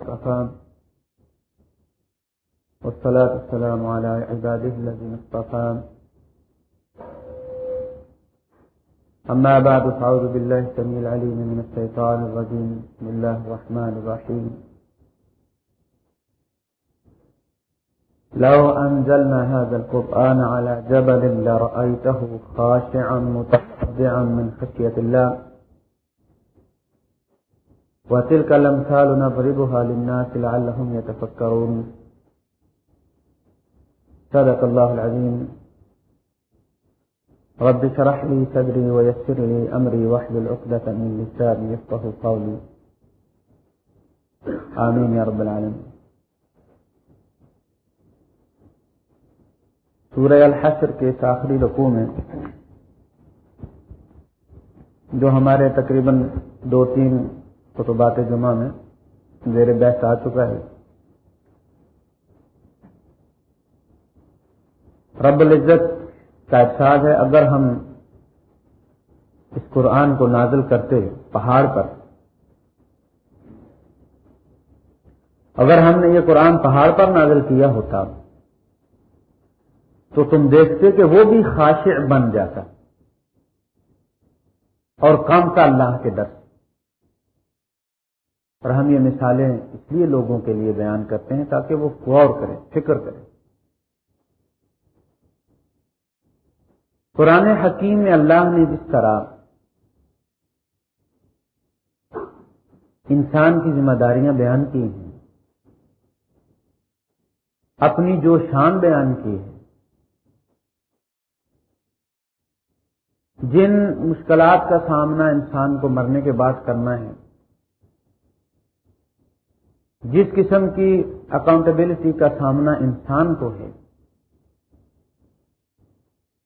اصطفى والصلاة والسلام على عباده الذين اصطفى. أما بعد، فأعوذ بالله السميع العليم من الشيطان الرجيم. بسم الله الرحمن الرحيم. لو أنزلنا هذا القرآن على جبل لرأيته خاشعا متصدعا من خشية الله. وتلك الأمثال نضربها للناس لعلهم يتفكرون. صدق الله العظيم. رب شرح لي صدري ويسر لي أمري وحد العقدة من لساني يفقه قولي. آمين يا رب العالمين. سورہ الحشر کے اس آخری رقو میں جو ہمارے تقریباً دو تین خطبات جمعہ میں زیر بحث آ چکا ہے۔ رب العزت کا احساس ہے، اگر ہم اس قرآن کو نازل کرتے پہاڑ پر، اگر ہم نے یہ قرآن پہاڑ پر نازل کیا ہوتا، تو تم دیکھتے کہ وہ بھی خاشع بن جاتا اور کام کا اللہ کے در۔ اور ہم یہ مثالیں اس لیے لوگوں کے لیے بیان کرتے ہیں تاکہ وہ غور کریں، فکر کریں۔ قرآن حکیم میں اللہ نے جس طرح انسان کی ذمہ داریاں بیان کی ہیں، اپنی جو شان بیان کی ہے جن مشکلات کا سامنا انسان کو مرنے کے بعد کرنا ہے جس قسم کی اکاؤنٹیبلٹی کا سامنا انسان کو ہے۔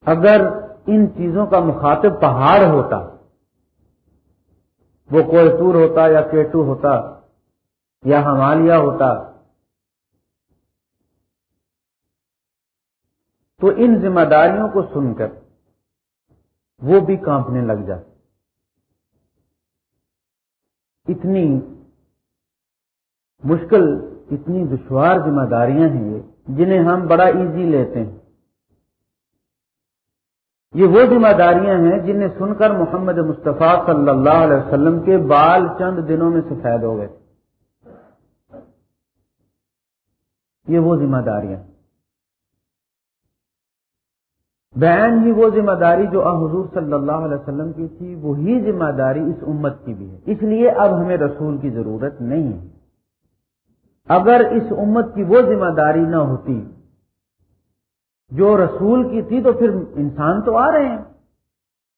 اگر ان چیزوں کا مخاطب پہاڑ ہوتا، وہ کوئٹور ہوتا یا کیٹو ہوتا یا ہمالیہ ہوتا، تو ان ذمہ داریوں کو سن کر وہ بھی کانپنے لگ جاتے۔ اتنی مشکل اتنی دشوار ذمہ داریاں ہیں یہ، جنہیں ہم بڑا ایزی لیتے ہیں۔ یہ وہ ذمہ داریاں ہیں جنہیں سن کر محمد مصطفیٰ صلی اللہ علیہ وسلم کے بال چند دنوں میں سفید ہو گئے۔ یہ وہ ذمہ داریاں۔ بین ہی وہ ذمہ داری جو حضور صلی اللہ علیہ وسلم کی تھی، وہی ذمہ داری اس امت کی بھی ہے۔ اس لیے اب ہمیں رسول کی ضرورت نہیں ہے۔ اگر اس امت کی وہ ذمہ داری نہ ہوتی، جو رسول کی تھی تو پھر انسان تو آ رہے ہیں۔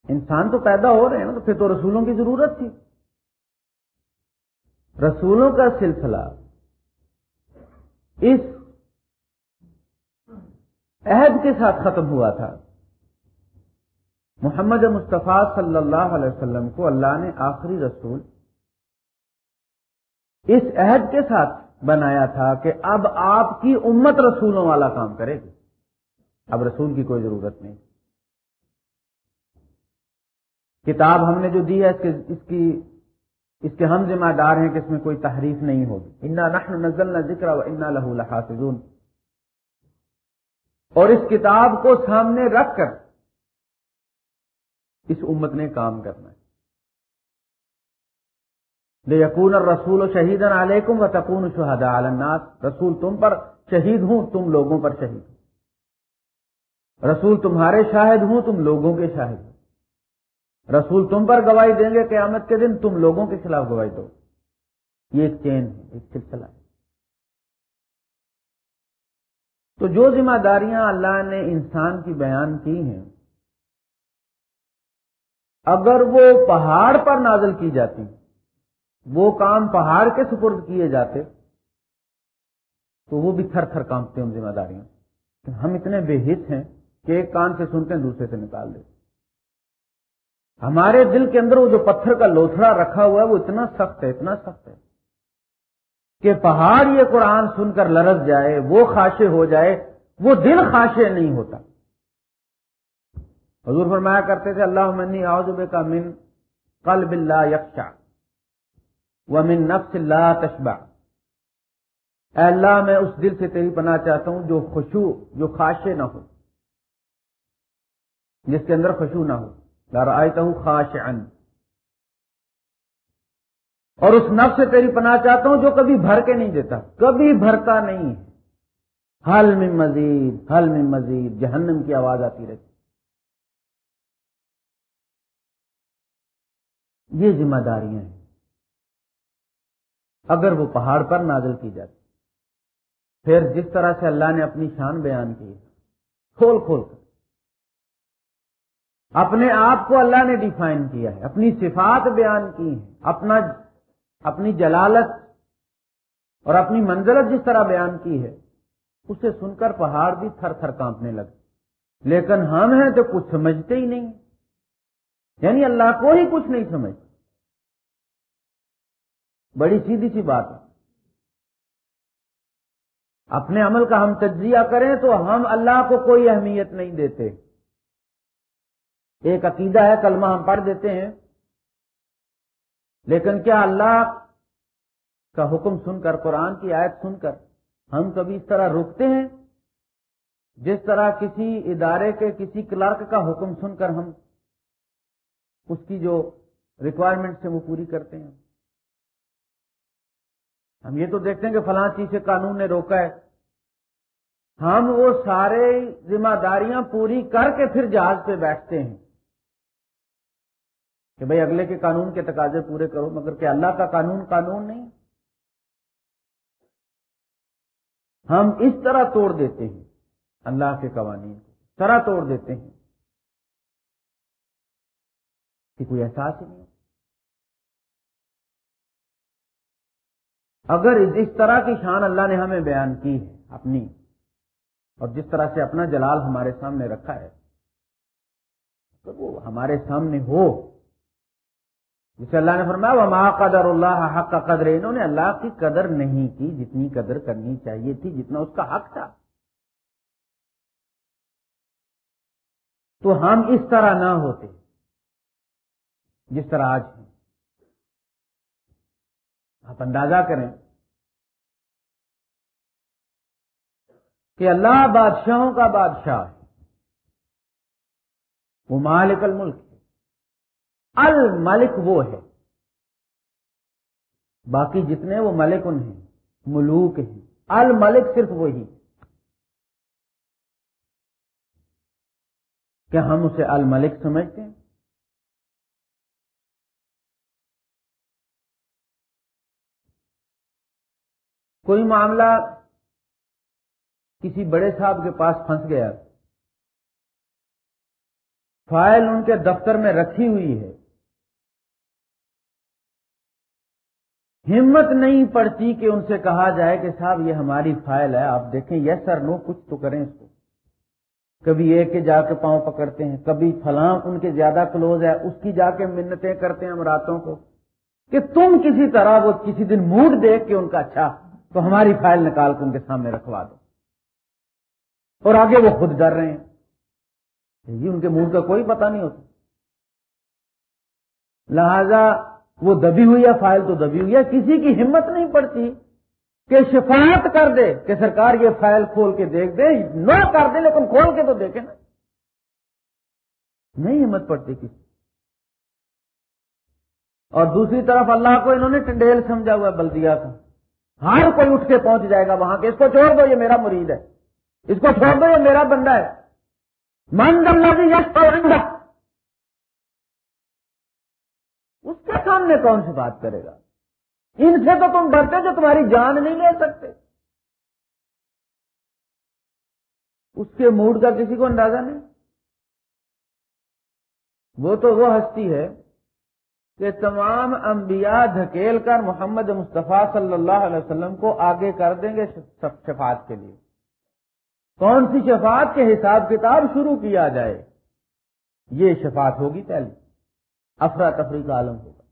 انسان تو پیدا ہو رہے ہیں، تو پھر تو رسولوں کی ضرورت تھی۔ رسولوں کا سلسلہ اس عہد کے ساتھ ختم ہوا تھا۔ محمد مصطفیٰ صلی اللہ علیہ وسلم کو اللہ نے آخری رسول اس عہد کے ساتھ بنایا تھا کہ اب آپ کی امت رسولوں والا کام کرے گی۔ اب رسول کی کوئی ضرورت نہیں۔ کتاب ہم نے جو دی ہے، اس کے، اس کی، اس کے ہم ذمہ دار ہیں کہ اس میں کوئی تحریف نہیں ہوگی۔ انا نحن نزل نہ ذکر و انا لہو لحافظون۔ اور اس کتاب کو سامنے رکھ کر اس امت نے کام کرنا ہے۔ یقون اور رسول و شہید علیکم و تکون شہدا الناس۔ رسول تم پر شہید ہوں، تم لوگوں پر شہید۔ ہوں رسول تمہارے شاہد ہوں، تم لوگوں کے شاہد۔ ہوں رسول تم پر گواہی دیں گے قیامت کے دن، تم لوگوں کے خلاف گواہی دو۔ یہ ایک چین ہے، ایک سلسلہ ہے۔ تو جو ذمہ داریاں اللہ نے انسان کی بیان کی ہیں، اگر وہ پہاڑ پر نازل کی جاتی وہ کام پہاڑ کے سپرد کیے جاتے تو وہ بھی تھر تھر کامتے ہیں ذمہ داریاں ہم اتنے بے حص ہیں کہ ایک کان سے سنتے ہیں دوسرے سے نکال دیتے ہمارے دل کے اندر وہ جو پتھر کا لوتھڑا رکھا ہوا ہے وہ اتنا سخت ہے، اتنا سخت ہے کہ پہاڑ یہ قرآن سن کر لرز جائے، وہ خاشے ہو جائے، وہ دل خاشے نہیں ہوتا۔ حضور فرمایا کرتے تھے اللہ منی آزب کا من قلب اللہ یکشا و نفس اللہ تشبہ اے اللہ، میں اس دل سے تیری پناہ چاہتا ہوں جو خوشو جو خاشے نہ ہو۔ جس کے اندر خوشو نہ ہو۔ لار آئے ہوں خاش اور اس نفس سے تیری پناہ چاہتا ہوں جو کبھی بھر کے نہیں دیتا، کبھی بھرتا نہیں۔ ہے حل میں مزید، حل میں مزید۔ جہنم کی آواز آتی رہتی۔ یہ ذمہ داریاں ہیں۔ اگر وہ پہاڑ پر نازل کی جاتی۔ پھر جس طرح سے اللہ نے اپنی شان بیان کی، کھول کھول کر۔ اپنے آپ کو اللہ نے ڈیفائن کیا ہے، اپنی صفات بیان کی ہیں، اپنا، اپنی جلالت اور اپنی منزلت جس طرح بیان کی ہے، اسے سن کر پہاڑ بھی تھر تھر کانپنے لگے۔ لیکن ہم ہیں تو کچھ سمجھتے ہی نہیں۔ یعنی اللہ کو ہی کچھ نہیں سمجھتے۔ بڑی سیدھی سی بات ہے۔ اپنے عمل کا ہم تجزیہ کریں تو ہم اللہ کو کوئی اہمیت نہیں دیتے۔ ایک عقیدہ ہے، کلمہ ہم پڑھ دیتے ہیں۔ لیکن کیا اللہ کا حکم سن کر، قرآن کی آیت سن کر ہم کبھی اس طرح روکتے ہیں؟ جس طرح کسی ادارے کے، کسی کلرک کا حکم سن کر ہم اس کی جو ریکوائرمنٹ سے وہ پوری کرتے ہیں۔ ہم یہ تو دیکھتے ہیں کہ فلاں چیز سے قانون نے روکا ہے۔ ہم وہ سارے ذمہ داریاں پوری کر کے پھر جہاز پہ بیٹھتے ہیں۔ کہ بھائی اگلے کے قانون کے تقاضے پورے کرو، مگر کہ اللہ کا قانون قانون نہیں۔ ہم اس طرح توڑ دیتے ہیں، اللہ کے قوانین کو طرح توڑ دیتے ہیں کہ کوئی احساس ہی نہیں۔ اگر اس طرح کی شان اللہ نے ہمیں بیان کی ہے، اپنی، اور جس طرح سے اپنا جلال ہمارے سامنے رکھا ہے تو وہ ہمارے سامنے ہو، جسے اللہ نے فرمایا وہ ماں قدر اللہ حق کا قدر، انہوں نے اللہ کی قدر نہیں کی جتنی قدر کرنی چاہیے تھی، جتنا اس کا حق تھا۔ تو ہم اس طرح نہ ہوتے، جس طرح آج ہیں۔ آپ اندازہ کریں کہ اللہ بادشاہوں کا بادشاہ ہے۔ وہ مالک الملک ہے۔ الملک وہ ہے۔ باقی جتنے وہ ملک ان ہیں، ملوک ہیں۔ الملک صرف وہی۔ کیا ہم اسے الملک سمجھتے ہیں۔ کوئی معاملہ کسی بڑے صاحب کے پاس پھنس گیا۔ فائل ان کے دفتر میں رکھی ہوئی ہے۔ ہمت نہیں پڑتی کہ ان سے کہا جائے کہ صاحب یہ ہماری فائل ہے، آپ دیکھیں، یس سر، نو، کچھ تو کریں اس کو۔ کبھی ایک کے جا کے پاؤں پکڑتے ہیں، کبھی فلاں ان کے زیادہ کلوز ہے، اس کی جا کے منتیں کرتے ہیں ہم راتوں کو۔ کہ تم کسی طرح وہ کسی دن موڈ دیکھ کے ان کا اچھا تو ہماری فائل نکال کے ان کے سامنے رکھوا دو۔ اور آگے وہ خود ڈر رہے ہیں۔ یہ ان کے منہ کا کوئی پتہ نہیں ہوتا۔ لہذا وہ دبی ہوئی ہے فائل تو دبی ہوئی ہے۔ کسی کی ہمت نہیں پڑتی کہ شفاعت کر دے کہ سرکار یہ فائل کھول کے دیکھ دے۔ نہ کر دے لیکن کھول کے تو دیکھے نا۔ نہیں ہمت پڑتی کسی اور دوسری طرف اللہ کو انہوں نے ٹنڈیل سمجھا ہوا بلدیا کا۔ ہر کوئی اٹھ کے پہنچ جائے گا وہاں کے اس کو چھوڑ دو، یہ میرا مرید ہے۔ اس کو چھوڑ دو، یہ میرا بندہ ہے۔ من گنگا یش پورنگا اس کے سامنے کون سی بات کرے گا؟ ان سے تو تم ڈرتے جو تمہاری جان نہیں لے سکتے۔ اس کے موڈ کا کسی کو اندازہ نہیں۔ وہ تو وہ ہستی ہے کہ تمام انبیاء دھکیل کر محمد مصطفیٰ صلی اللہ علیہ وسلم کو آگے کر دیں گے شفاعت کے لیے۔ کون سی شفاعت کے حساب کتاب شروع کیا جائے؟ یہ شفاعت ہوگی پہلے افراتفری کا عالم ہوگا۔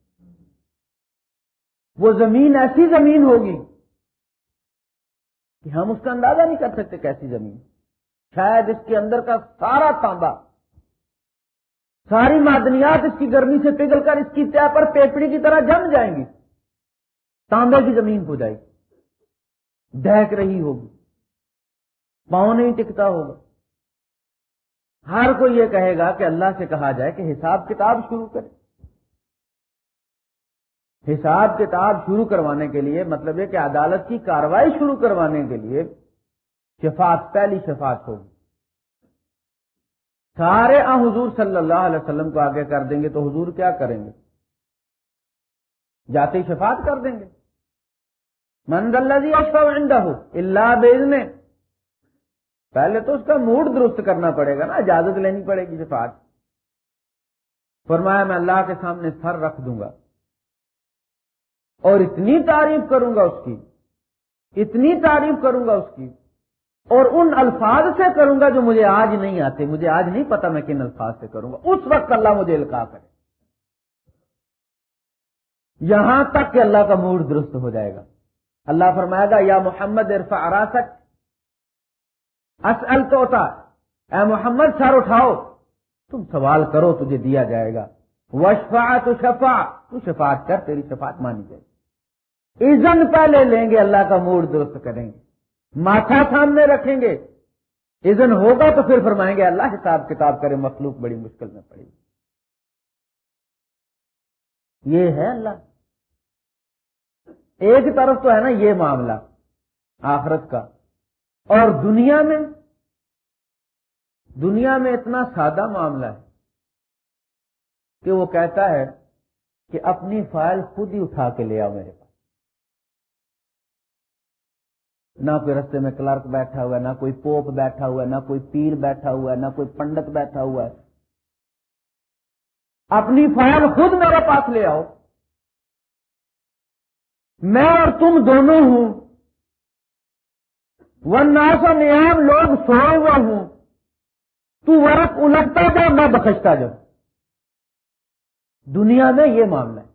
وہ زمین ایسی زمین ہوگی کہ ہم اس کا اندازہ نہیں کر سکتے کیسی زمین۔ شاید اس کے اندر کا سارا تانبا ساری معدنیات اس کی گرمی سے پگھل کر اس کی تیا پر پیپڑی کی طرح جم جائیں گی۔ تانبے کی زمین ہو جائے گی۔ دہک رہی ہوگی۔ پاؤں نہیں ٹکتا ہوگا۔ ہر کوئی یہ کہے گا کہ اللہ سے کہا جائے کہ حساب کتاب شروع کرے۔ حساب کتاب شروع کروانے کے لیے مطلب یہ کہ عدالت کی کاروائی شروع کروانے کے لیے شفاعت، پہلی شفاعت ہوگی۔ سارے آ حضور صلی اللہ علیہ وسلم کو آگے کر دیں گے تو حضور کیا کریں گے؟ جاتے شفاعت کر دیں گے۔ منز اللہ اشفا ہو اللہ بیز نے پہلے تو اس کا موڈ درست کرنا پڑے گا نا، اجازت لینی پڑے گی شفاعت۔ فرمایا، میں اللہ کے سامنے سر رکھ دوں گا۔ اور اتنی تعریف کروں گا اس کی۔ اتنی تعریف کروں گا اس کی۔ اور ان الفاظ سے کروں گا جو مجھے آج نہیں آتے، مجھے آج نہیں پتا میں کن الفاظ سے کروں گا۔ اس وقت اللہ مجھے القا کرے۔ یہاں تک کہ اللہ کا موڈ درست ہو جائے گا۔ اللہ فرمائے گا، یا محمد عرفا اراست اصل تو ہوتا اے محمد، سر اٹھاؤ۔ تم سوال کرو، تجھے دیا جائے گا۔ وشفا تو شفا تو شفاعت کر، تیری شفاعت مانی جائے گی۔ ایزن پہلے لیں گے، اللہ کا موڈ درست کریں گے۔ ماتھا سامنے رکھیں گے۔ ایزن ہوگا تو پھر فرمائیں گے، اللہ حساب کتاب کرے، مخلوق بڑی مشکل میں پڑے یہ ہے اللہ۔ ایک طرف تو ہے نا یہ معاملہ، آخرت کا۔ اور دنیا میں دنیا میں اتنا سادہ معاملہ ہے کہ وہ کہتا ہے کہ اپنی فائل خود ہی اٹھا کے لے آؤ میرے پاس۔ نہ کوئی رستے میں کلرک بیٹھا ہوا ہے، نہ کوئی پوپ بیٹھا ہوا ہے، نہ کوئی پیر بیٹھا ہوا ہے، نہ کوئی پنڈت بیٹھا ہوا ہے۔ اپنی فائل خود میرے پاس لے آؤ۔ میں اور تم دونوں ہوں۔ ناس و نیام لوگ سوئے ہوئے ہوں۔ تو ورق الٹتا جا، میں بخشتا جاؤں دنیا میں یہ معاملہ ہے۔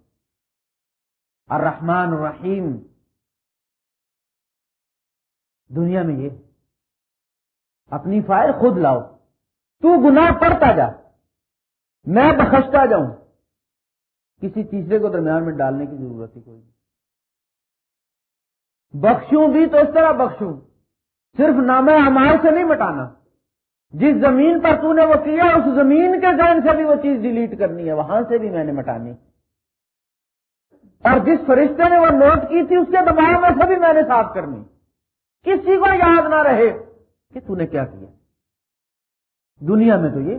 الرحمن الرحیم دنیا میں یہ اپنی فائل خود لاؤ۔ تو گناہ پڑتا جا۔ میں بخشتا جاؤں۔ کسی تیسرے کو درمیان میں ڈالنے کی ضرورت ہی کوئی نہیں۔ بخشوں بھی تو اس طرح بخشوں۔ صرف نام امار سے نہیں مٹانا۔ جس زمین پر تو نے وہ کیا، اس زمین کے ذہن سے بھی وہ چیز ڈیلیٹ کرنی ہے۔ وہاں سے بھی میں نے مٹانی۔ اور جس فرشتے نے وہ نوٹ کی تھی، اس کے دماغ میں سے بھی میں نے صاف کرنی۔ کسی کو یاد نہ رہے کہ تو نے کیا کیا؟ دنیا میں تو یہ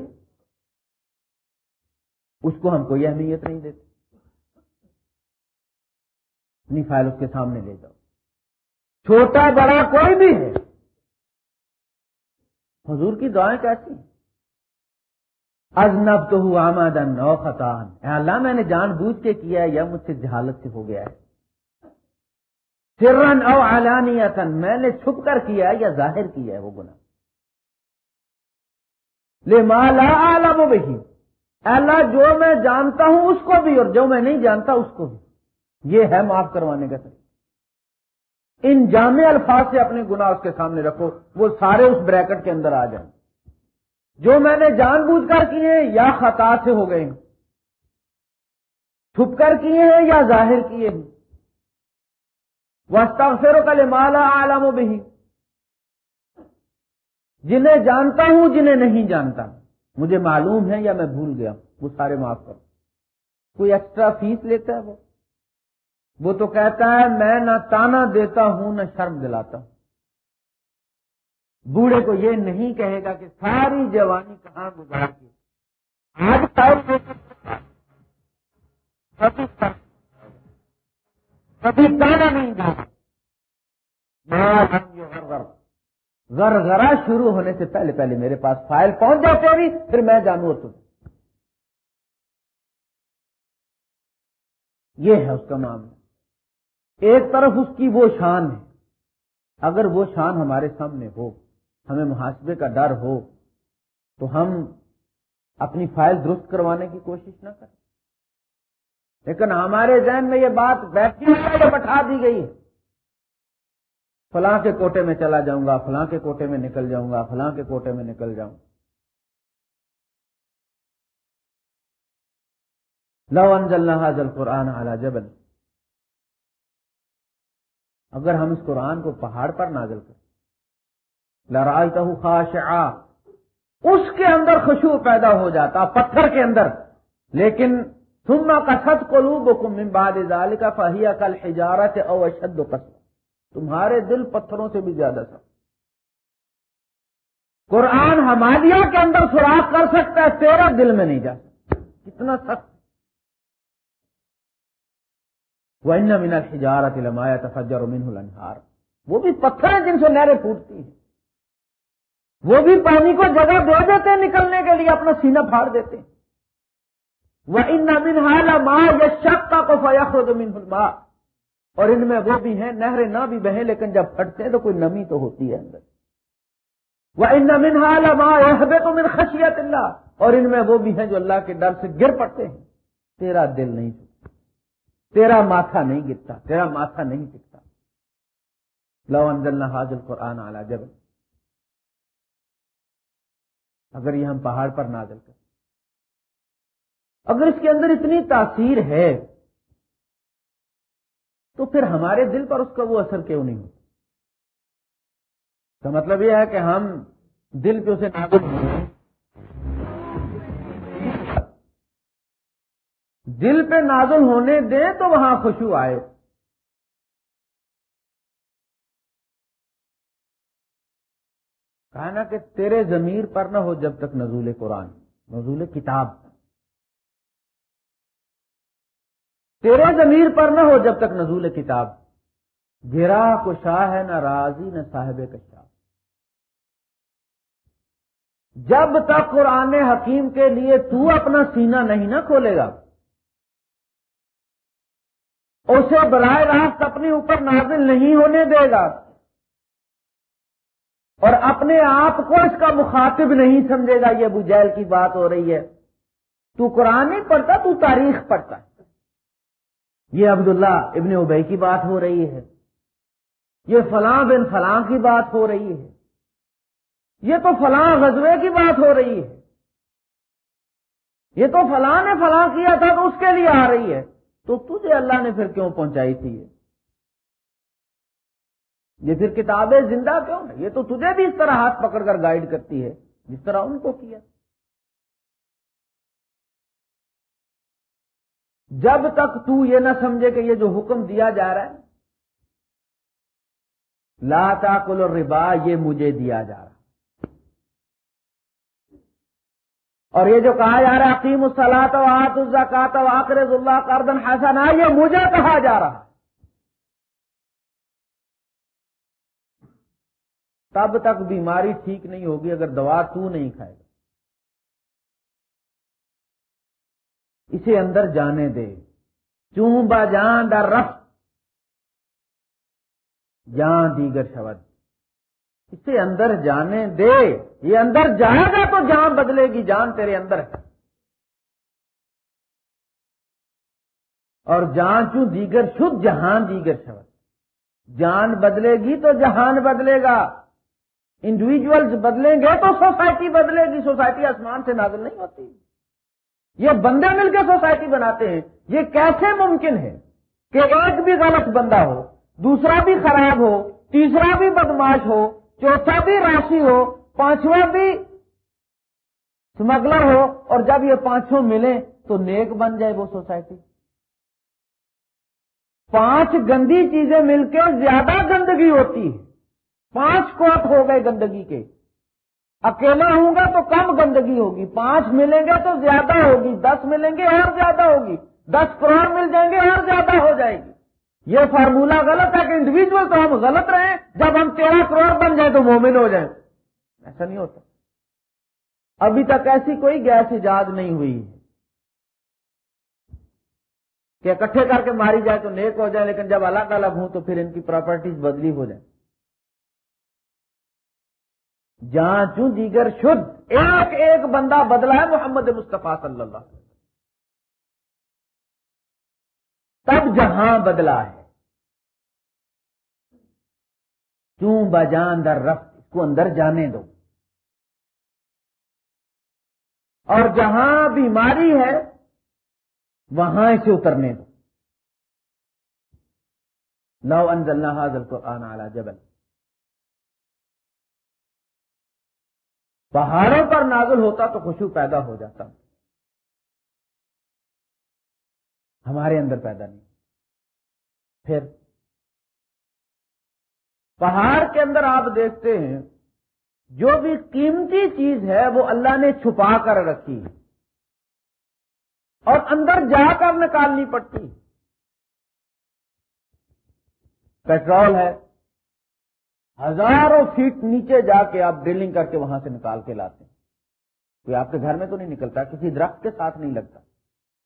اس کو ہم کوئی اہمیت نہیں دیتے۔ اپنی فائل اس کے سامنے لے جاؤ۔ چھوٹا بڑا کوئی بھی ہے۔ حضور کی دعائیں کیسی ازنب تو ہوا آمدن نو خطان اللہ، میں نے جان بوجھ کے کیا ہے یا مجھ سے جہالت سے ہو گیا ہے۔ سرن او علانی میں نے چھپ کر کیا ہے یا ظاہر کیا ہے وہ گنا لے مالا عالم بہی اللہ جو میں جانتا ہوں اس کو بھی اور جو میں نہیں جانتا اس کو بھی۔ یہ ہے معاف کروانے کا طریقہ۔ ان جامع الفاظ سے اپنے گنا اس کے سامنے رکھو، وہ سارے اس بریکٹ کے اندر آ جائیں۔ جو میں نے جان بوجھ کر کیے ہیں یا خطا سے ہو گئے ہیں۔ چھپ کر کیے ہیں یا ظاہر کیے ہیں۔ وسطروں کا مالا عالم و بہی۔ جنہیں جانتا ہوں، جنہیں نہیں جانتا۔ مجھے معلوم ہے یا میں بھول گیا وہ سارے معاف کرو۔ کوئی ایکسٹرا فیس لیتا ہے وہ؟ وہ تو کہتا ہے، میں نہ تانا دیتا ہوں، نہ شرم دلاتا ہوں۔ بوڑھے کو یہ نہیں کہے گا کہ ساری جوانی کہاں گزار کی آج کبھی تانا نہیں دیا ذر شروع ہونے سے پہلے پہلے میرے پاس فائل پہنچ جاتے بھی، پھر میں جانوں تم۔ یہ ہے اس کا معاملہ۔ ایک طرف اس کی وہ شان ہے۔ اگر وہ شان ہمارے سامنے ہو، ہمیں محاسبے کا ڈر ہو، تو ہم اپنی فائل درست کروانے کی کوشش نہ کریں۔ لیکن ہمارے ذہن میں یہ بات بیٹھی بٹھا دی گئی فلاں کے کوٹے میں چلا جاؤں گا، فلاں کے کوٹے میں نکل جاؤں گا، فلاں کے کوٹے میں نکل جاؤں۔ لو انزلنا هذا القرآن على جبل۔ اگر ہم اس قرآن کو پہاڑ پر نازل کریں۔ لڑائی خاش اس کے اندر خوشبو پیدا ہو جاتا، پتھر کے اندر۔ لیکن سما کا ست کو باد کا فہیا کل ہجارت او اشد تمہارے دل پتھروں سے بھی زیادہ سخت قرآن ہمالیہ کے اندر سوراخ کر سکتا ہے، تیرا دل میں نہیں جا۔ سکتا کتنا سخت۔ وہ ان من الحجارت لمایا تفجر منہ الانہار وہ بھی پتھر ہیں جن سے نہریں پھوٹتی ہیں۔ وہ بھی پانی کو جگہ دے دیتے ہیں نکلنے کے لیے، اپنا سینہ پھاڑ دیتے ہیں۔ وہ ان من حال ماں یا شک کا کو فیاخ من اور ان میں وہ بھی ہیں، نہریں نہ بھی بہیں، لیکن جب پھٹتے ہیں تو کوئی نمی تو ہوتی ہے اندر۔ وہ ان من حال ماں تو من خشیت اللہ اور ان میں وہ بھی ہیں جو اللہ کے ڈر سے گر پڑتے ہیں۔ تیرا دل نہیں تیرا ماتھا نہیں گرتا۔ تیرا ماتھا نہیں ٹکتا۔ لو انزلنا حاضر قرآن اعلی جب اگر یہ ہم پہاڑ پر نازل کریں۔ اگر اس کے اندر اتنی تاثیر ہے، تو پھر ہمارے دل پر اس کا وہ اثر کیوں نہیں ہوتا؟ کا مطلب یہ ہے کہ ہم دل پہ اسے نازل دل پہ نازل ہونے دیں تو وہاں خوشبو آئے۔ کہا نا کہ تیرے ضمیر پر نہ ہو جب تک نزول قرآن، نزول کتاب۔ تیرے ضمیر پر نہ ہو جب تک نزول کتاب۔ گرا کو شاہ ہے نہ راضی نہ صاحب کشا۔ جب تک قرآن حکیم کے لیے تو اپنا سینہ نہیں نہ کھولے گا، اسے براہ راست اپنے اوپر نازل نہیں ہونے دے گا، اور اپنے آپ کو اس کا مخاطب نہیں سمجھے گا، یہ ابو جیل کی بات ہو رہی ہے۔ تو قرآن نہیں پڑھتا، تو تاریخ پڑھتا۔ ہے یہ عبداللہ ابن ابئی کی بات ہو رہی ہے۔ یہ فلاں بن فلاں کی بات ہو رہی ہے۔ یہ تو فلاں غزوے کی بات ہو رہی ہے۔ یہ تو فلاں نے فلاں کیا تھا تو اس کے لیے آ رہی ہے۔ تو تجھے اللہ نے پھر کیوں پہنچائی تھی؟ یہ یہ پھر کتابیں زندہ کیوں ہے یہ تو تجھے بھی اس طرح ہاتھ پکڑ کر گائیڈ کرتی ہے۔ جس طرح ان کو کیا۔ جب تک تو یہ نہ سمجھے کہ یہ جو حکم دیا جا رہا ہے، لا کل ربا یہ مجھے دیا جا رہا اور یہ جو کہا جا رہا ہے عقیم الصلاط و آت الزکات و آکر اللہ کردن حسن یہ مجھے کہا جا رہا تب تک بیماری ٹھیک نہیں ہوگی اگر دوا تو نہیں کھائے گا۔ اسے اندر جانے دے۔ چون با جان در رف جان دیگر شبد۔ اسے اندر جانے دے۔ یہ اندر جائے گا تو جان بدلے گی۔ جان تیرے اندر۔ ہے اور جان چوں دیگر شد جہان دیگر شبد۔ جان بدلے گی تو جہان بدلے گا۔ انڈیویجلس بدلیں گے تو سوسائٹی بدلے گی۔ سوسائٹی آسمان سے نازل نہیں ہوتی۔ یہ بندے مل کے سوسائٹی بناتے ہیں۔ یہ کیسے ممکن ہے کہ ایک بھی غلط بندہ ہو، دوسرا بھی خراب ہو، تیسرا بھی بدماش ہو، چوتھا بھی راشی ہو، پانچواں بھی اسمگلر ہو، اور جب یہ پانچوں ملیں تو نیک بن جائے وہ سوسائٹی۔ پانچ گندی چیزیں مل کے زیادہ گندگی ہوتی ہے۔ پانچ کوٹ ہو گئے گندگی کے۔ اکیلا ہوں گا تو کم گندگی ہوگی، پانچ ملیں گے تو زیادہ ہوگی، دس ملیں گے اور زیادہ ہوگی، دس کروڑ مل جائیں گے اور زیادہ ہو جائے گی۔ یہ فارمولا غلط ہے کہ انڈیویجل تو ہم غلط رہیں، جب ہم تیرہ کروڑ بن جائیں تو مومن ہو جائیں۔ ایسا نہیں ہوتا۔ ابھی تک ایسی کوئی گیس ایجاد نہیں ہوئی ہے۔ کہ اکٹھے کر کے ماری جائے تو نیک ہو جائے لیکن جب الگ الگ ہوں تو پھر ان کی پراپرٹیز بدلی ہو جائیں۔ جہاں چوں دیگر شد، ایک ایک بندہ بدلا ہے محمد مصطفیٰ صلی اللہ علیہ وسلم۔ تب جہاں بدلا ہے۔ کیوں بجان در رفت، اس کو اندر جانے دو۔ اور جہاں بیماری ہے، وہاں اسے اترنے دو۔ لو انزلنا حاضر قرآن اعلی جبل۔ پہاڑوں پر نازل ہوتا تو خوشبو پیدا ہو جاتا۔ ہمارے اندر پیدا نہیں۔ پھر پہاڑ کے اندر آپ دیکھتے ہیں، جو بھی قیمتی چیز ہے وہ اللہ نے چھپا کر رکھی۔ اور اندر جا کر نکالنی پڑتی۔ پیٹرول ہے۔ ہزاروں فیٹ نیچے جا کے آپ ڈرلنگ کر کے وہاں سے نکال کے لاتے ہیں۔ کوئی آپ کے گھر میں تو نہیں نکلتا، کسی درخت کے ساتھ نہیں لگتا۔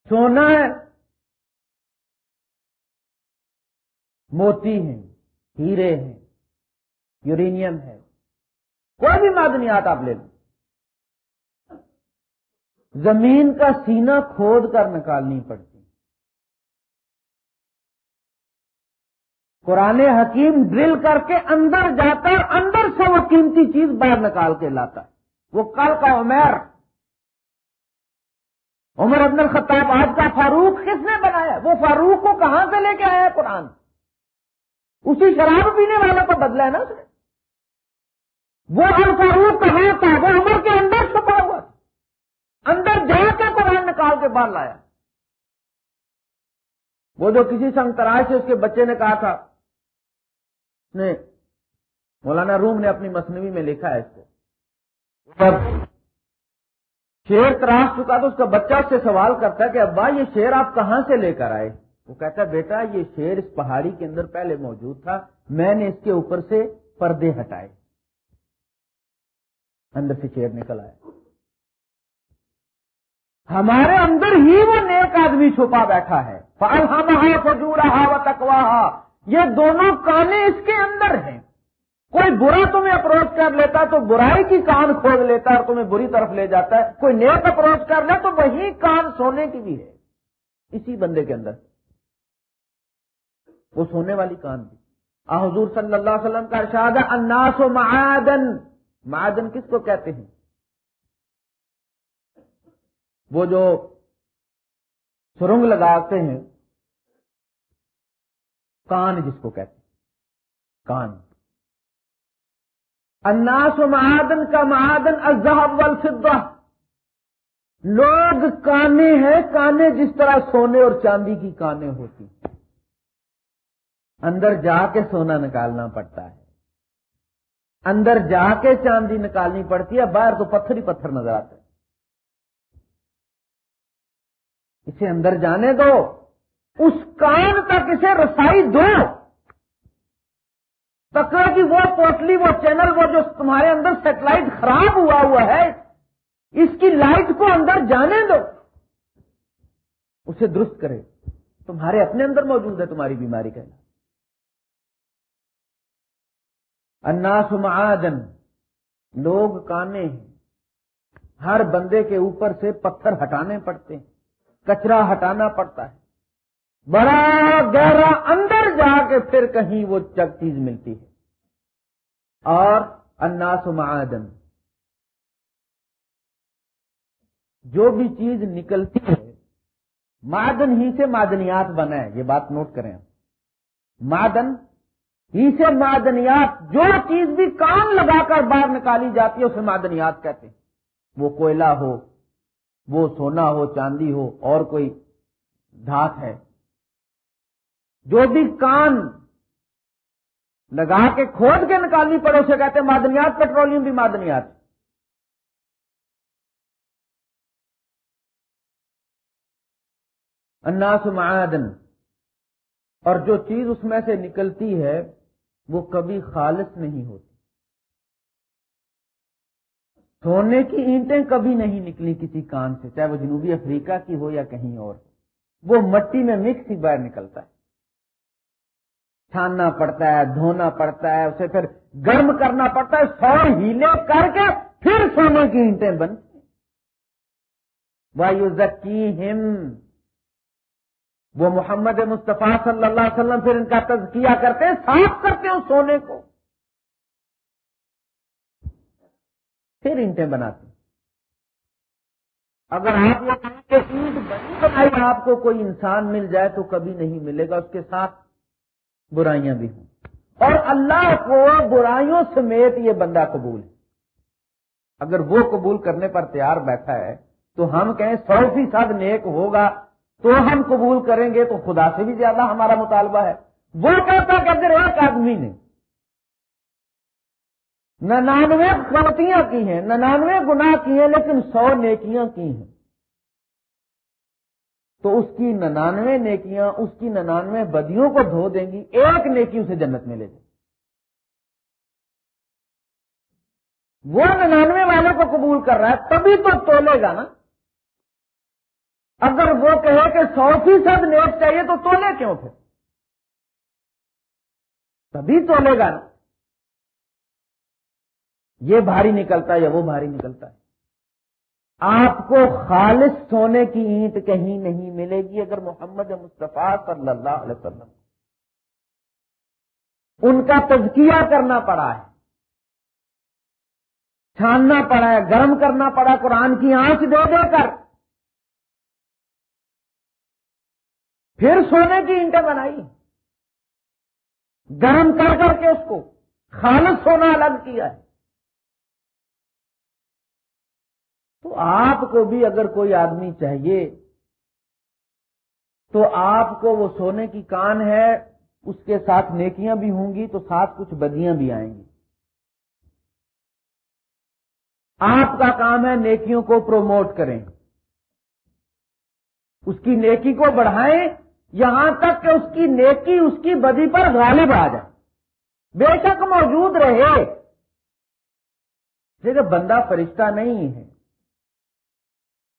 سونا ہے۔ موتی ہیں، ہیرے ہیں، یورینیم ہے۔ کوئی بھی معدنیات آپ لے لیں۔ زمین کا سینہ کھود کر نکالنی پڑتی۔ قرآن حکیم ڈرل کر کے اندر جاتا ہے اندر سے وہ قیمتی چیز باہر نکال کے لاتا۔ ہے وہ کل کا عمر۔ عمر ابن الخطاب آج کا فاروق کس نے بنایا؟ وہ فاروق کو کہاں سے لے کے آیا قرآن؟ اسی شراب پینے والے کو بدلا ہے نا اس نے۔ وہ الفاروق کہاں تھا؟ وہ عمر کے اندر چھپا ہوا اندر جا کے قرآن نکال کے باہر لایا۔ وہ جو کسی سنگ تراش سے اس کے بچے نے کہا تھا نے مولانا روم نے اپنی مصنوعی میں لکھا ہے اس کو۔ شیر تراش چکا تو اس کا بچہ اس سے سوال کرتا ہے کہ ابا، یہ شیر آپ کہاں سے لے کر آئے؟ وہ کہتا ہے، بیٹا، یہ شیر اس پہاڑی کے اندر پہلے موجود تھا، میں نے اس کے اوپر سے پردے ہٹائے۔ اندر سے شیر نکل آیا۔ ہمارے اندر ہی وہ نیک آدمی چھپا بیٹھا ہے۔ فال ہم رہا و تکوا یہ دونوں کانے اس کے اندر ہیں۔ کوئی برا تمہیں اپروچ کر لیتا تو برائی کی کان کھود لیتا ہے اور تمہیں بری طرف لے جاتا ہے۔ کوئی نیک اپروچ کر لے تو وہی کان سونے کی بھی ہے۔ اسی بندے کے اندر۔ وہ سونے والی کان بھی حضور صلی اللہ علیہ وسلم کا ارشاد ہے اناس و معادن۔ معادن کس کو کہتے ہیں؟ وہ جو سرنگ لگاتے ہیں کان جس کو کہتے ہیں۔ کان۔ اناس و معادن کا معادن الزہب والفضہ لوگ کانے ہیں، کانے جس طرح سونے اور چاندی کی کانے ہوتی اندر جا کے سونا نکالنا پڑتا ہے۔ اندر جا کے چاندی نکالنی پڑتی ہے، باہر تو پتھر ہی پتھر نظر آتے اسے اندر جانے دو۔ اس کان تک اسے رسائی دو۔ پکڑ کی وہ پوٹلی وہ چینل، وہ جو تمہارے اندر سیٹلائٹ خراب ہوا ہوا ہے، اس کی لائٹ کو اندر جانے دو۔ اسے درست کرے۔ تمہارے اپنے اندر موجود ہے تمہاری بیماری کا اناس معادن۔ لوگ کانے ہیں۔ ہر بندے کے اوپر سے پتھر ہٹانے پڑتے ہیں۔ کچرا ہٹانا پڑتا ہے۔ بڑا گہرا اندر جا کے پھر کہیں وہ جگ چیز ملتی ہے۔ اور اناس معادن۔ جو بھی چیز نکلتی ہے، معدن ہی سے معدنیات بنا ہے، یہ بات نوٹ کریں معدن ہی سے معدنیات، جو چیز بھی کام لگا کر باہر نکالی جاتی ہے، اسے معدنیات کہتے ہیں۔ وہ کوئلہ ہو، وہ سونا ہو، چاندی ہو، اور کوئی دھات ہے۔ جو بھی کان لگا کے کھود کے نکالنی پڑے، اسے کہتے ہیں معدنیات، پیٹرولیم بھی معدنیات۔ اناس معدن اور جو چیز اس میں سے نکلتی ہے، وہ کبھی خالص نہیں ہوتی۔ سونے کی اینٹیں کبھی نہیں نکلی کسی کان سے، چاہے وہ جنوبی افریقہ کی ہو یا کہیں اور۔ وہ مٹی میں مکس ہی باہر نکلتا ہے۔ چھاننا پڑتا ہے، دھونا پڑتا ہے، اسے پھر گرم کرنا پڑتا ہے، سو ہیلے کر کے پھر سونے کی اینٹیں بنتی وایو زکی ہم وہ محمد مصطفیٰ صلی اللہ علیہ وسلم پھر ان کا تزکیہ کرتے ہیں، صاف کرتے ہیں سونے کو۔ پھر اینٹیں بناتے ہیں۔ اگر آپ یہ کہیں کہ اینٹ بنی بنائی، آپ کو کوئی انسان مل جائے تو کبھی نہیں ملے گا، اس کے ساتھ برائیاں بھی ہوں۔ اور اللہ کو برائیوں سمیت یہ بندہ قبول ہے۔ اگر وہ قبول کرنے پر تیار بیٹھا ہے، تو ہم کہیں سو فیصد نیک ہوگا، تو ہم قبول کریں گے، تو خدا سے بھی زیادہ ہمارا مطالبہ ہے۔ وہ کہتا کہ اگر ایک آدمی نے ننانوے غلطیاں کی ہیں، ننانوے گناہ کی ہیں، لیکن سو نیکیاں کی ہیں۔ تو اس کی ننانوے نیکیاں، اس کی ننانوے بدیوں کو دھو دیں گی، ایک نیکی اسے جنت میں لے جائے وہ ننانوے والے کو قبول کر رہا ہے، تبھی تو تولے گا نا۔ اگر وہ کہے کہ سو فیصد نیٹ چاہیے تو تولے کیوں پھر؟ تبھی تولے گا نا۔ یہ بھاری نکلتا ہے یا وہ بھاری نکلتا ہے؟ آپ کو خالص سونے کی اینٹ کہیں نہیں ملے گی اگر محمد مصطفیٰ صلی اللہ علیہ وسلم ان کا تزکیہ کرنا پڑا ہے، چھاننا پڑا ہے، گرم کرنا پڑا قرآن کی آنچ دے دے کر۔ پھر سونے کی اینٹیں بنائی۔ گرم کر کر کے اس کو خالص سونا الگ کیا ہے۔ تو آپ کو بھی اگر کوئی آدمی چاہیے تو آپ کو وہ سونے کی کان ہے، اس کے ساتھ نیکیاں بھی ہوں گی تو ساتھ کچھ بدیاں بھی آئیں گی۔ آپ کا کام ہے نیکیوں کو پروموٹ کریں۔ اس کی نیکی کو بڑھائیں، یہاں تک کہ اس کی نیکی، اس کی بدی پر غالب آ جائے۔ بے شک موجود رہے۔ لیکن بندہ فرشتہ نہیں ہے۔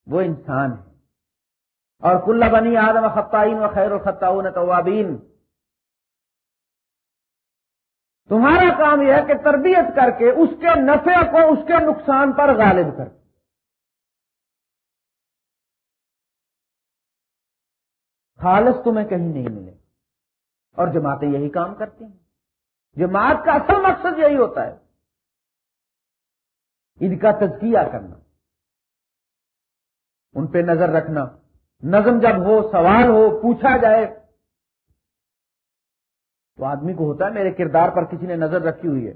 وہ انسان ہے۔ اور کل بنی آدم خطائین و خیر و خطاون توابین۔ تمہارا کام یہ ہے کہ تربیت کر کے اس کے نفع کو اس کے نقصان پر غالب کر۔ خالص تمہیں کہیں نہیں ملے۔ اور جماعتیں یہی کام کرتی ہیں۔ جماعت کا اصل مقصد یہی ہوتا ہے۔ ان کا تزکیہ کرنا۔ ان پہ نظر رکھنا۔ نظم جب ہو، سوال ہو، پوچھا جائے، تو آدمی کو ہوتا ہے میرے کردار پر کسی نے نظر رکھی ہوئی ہے،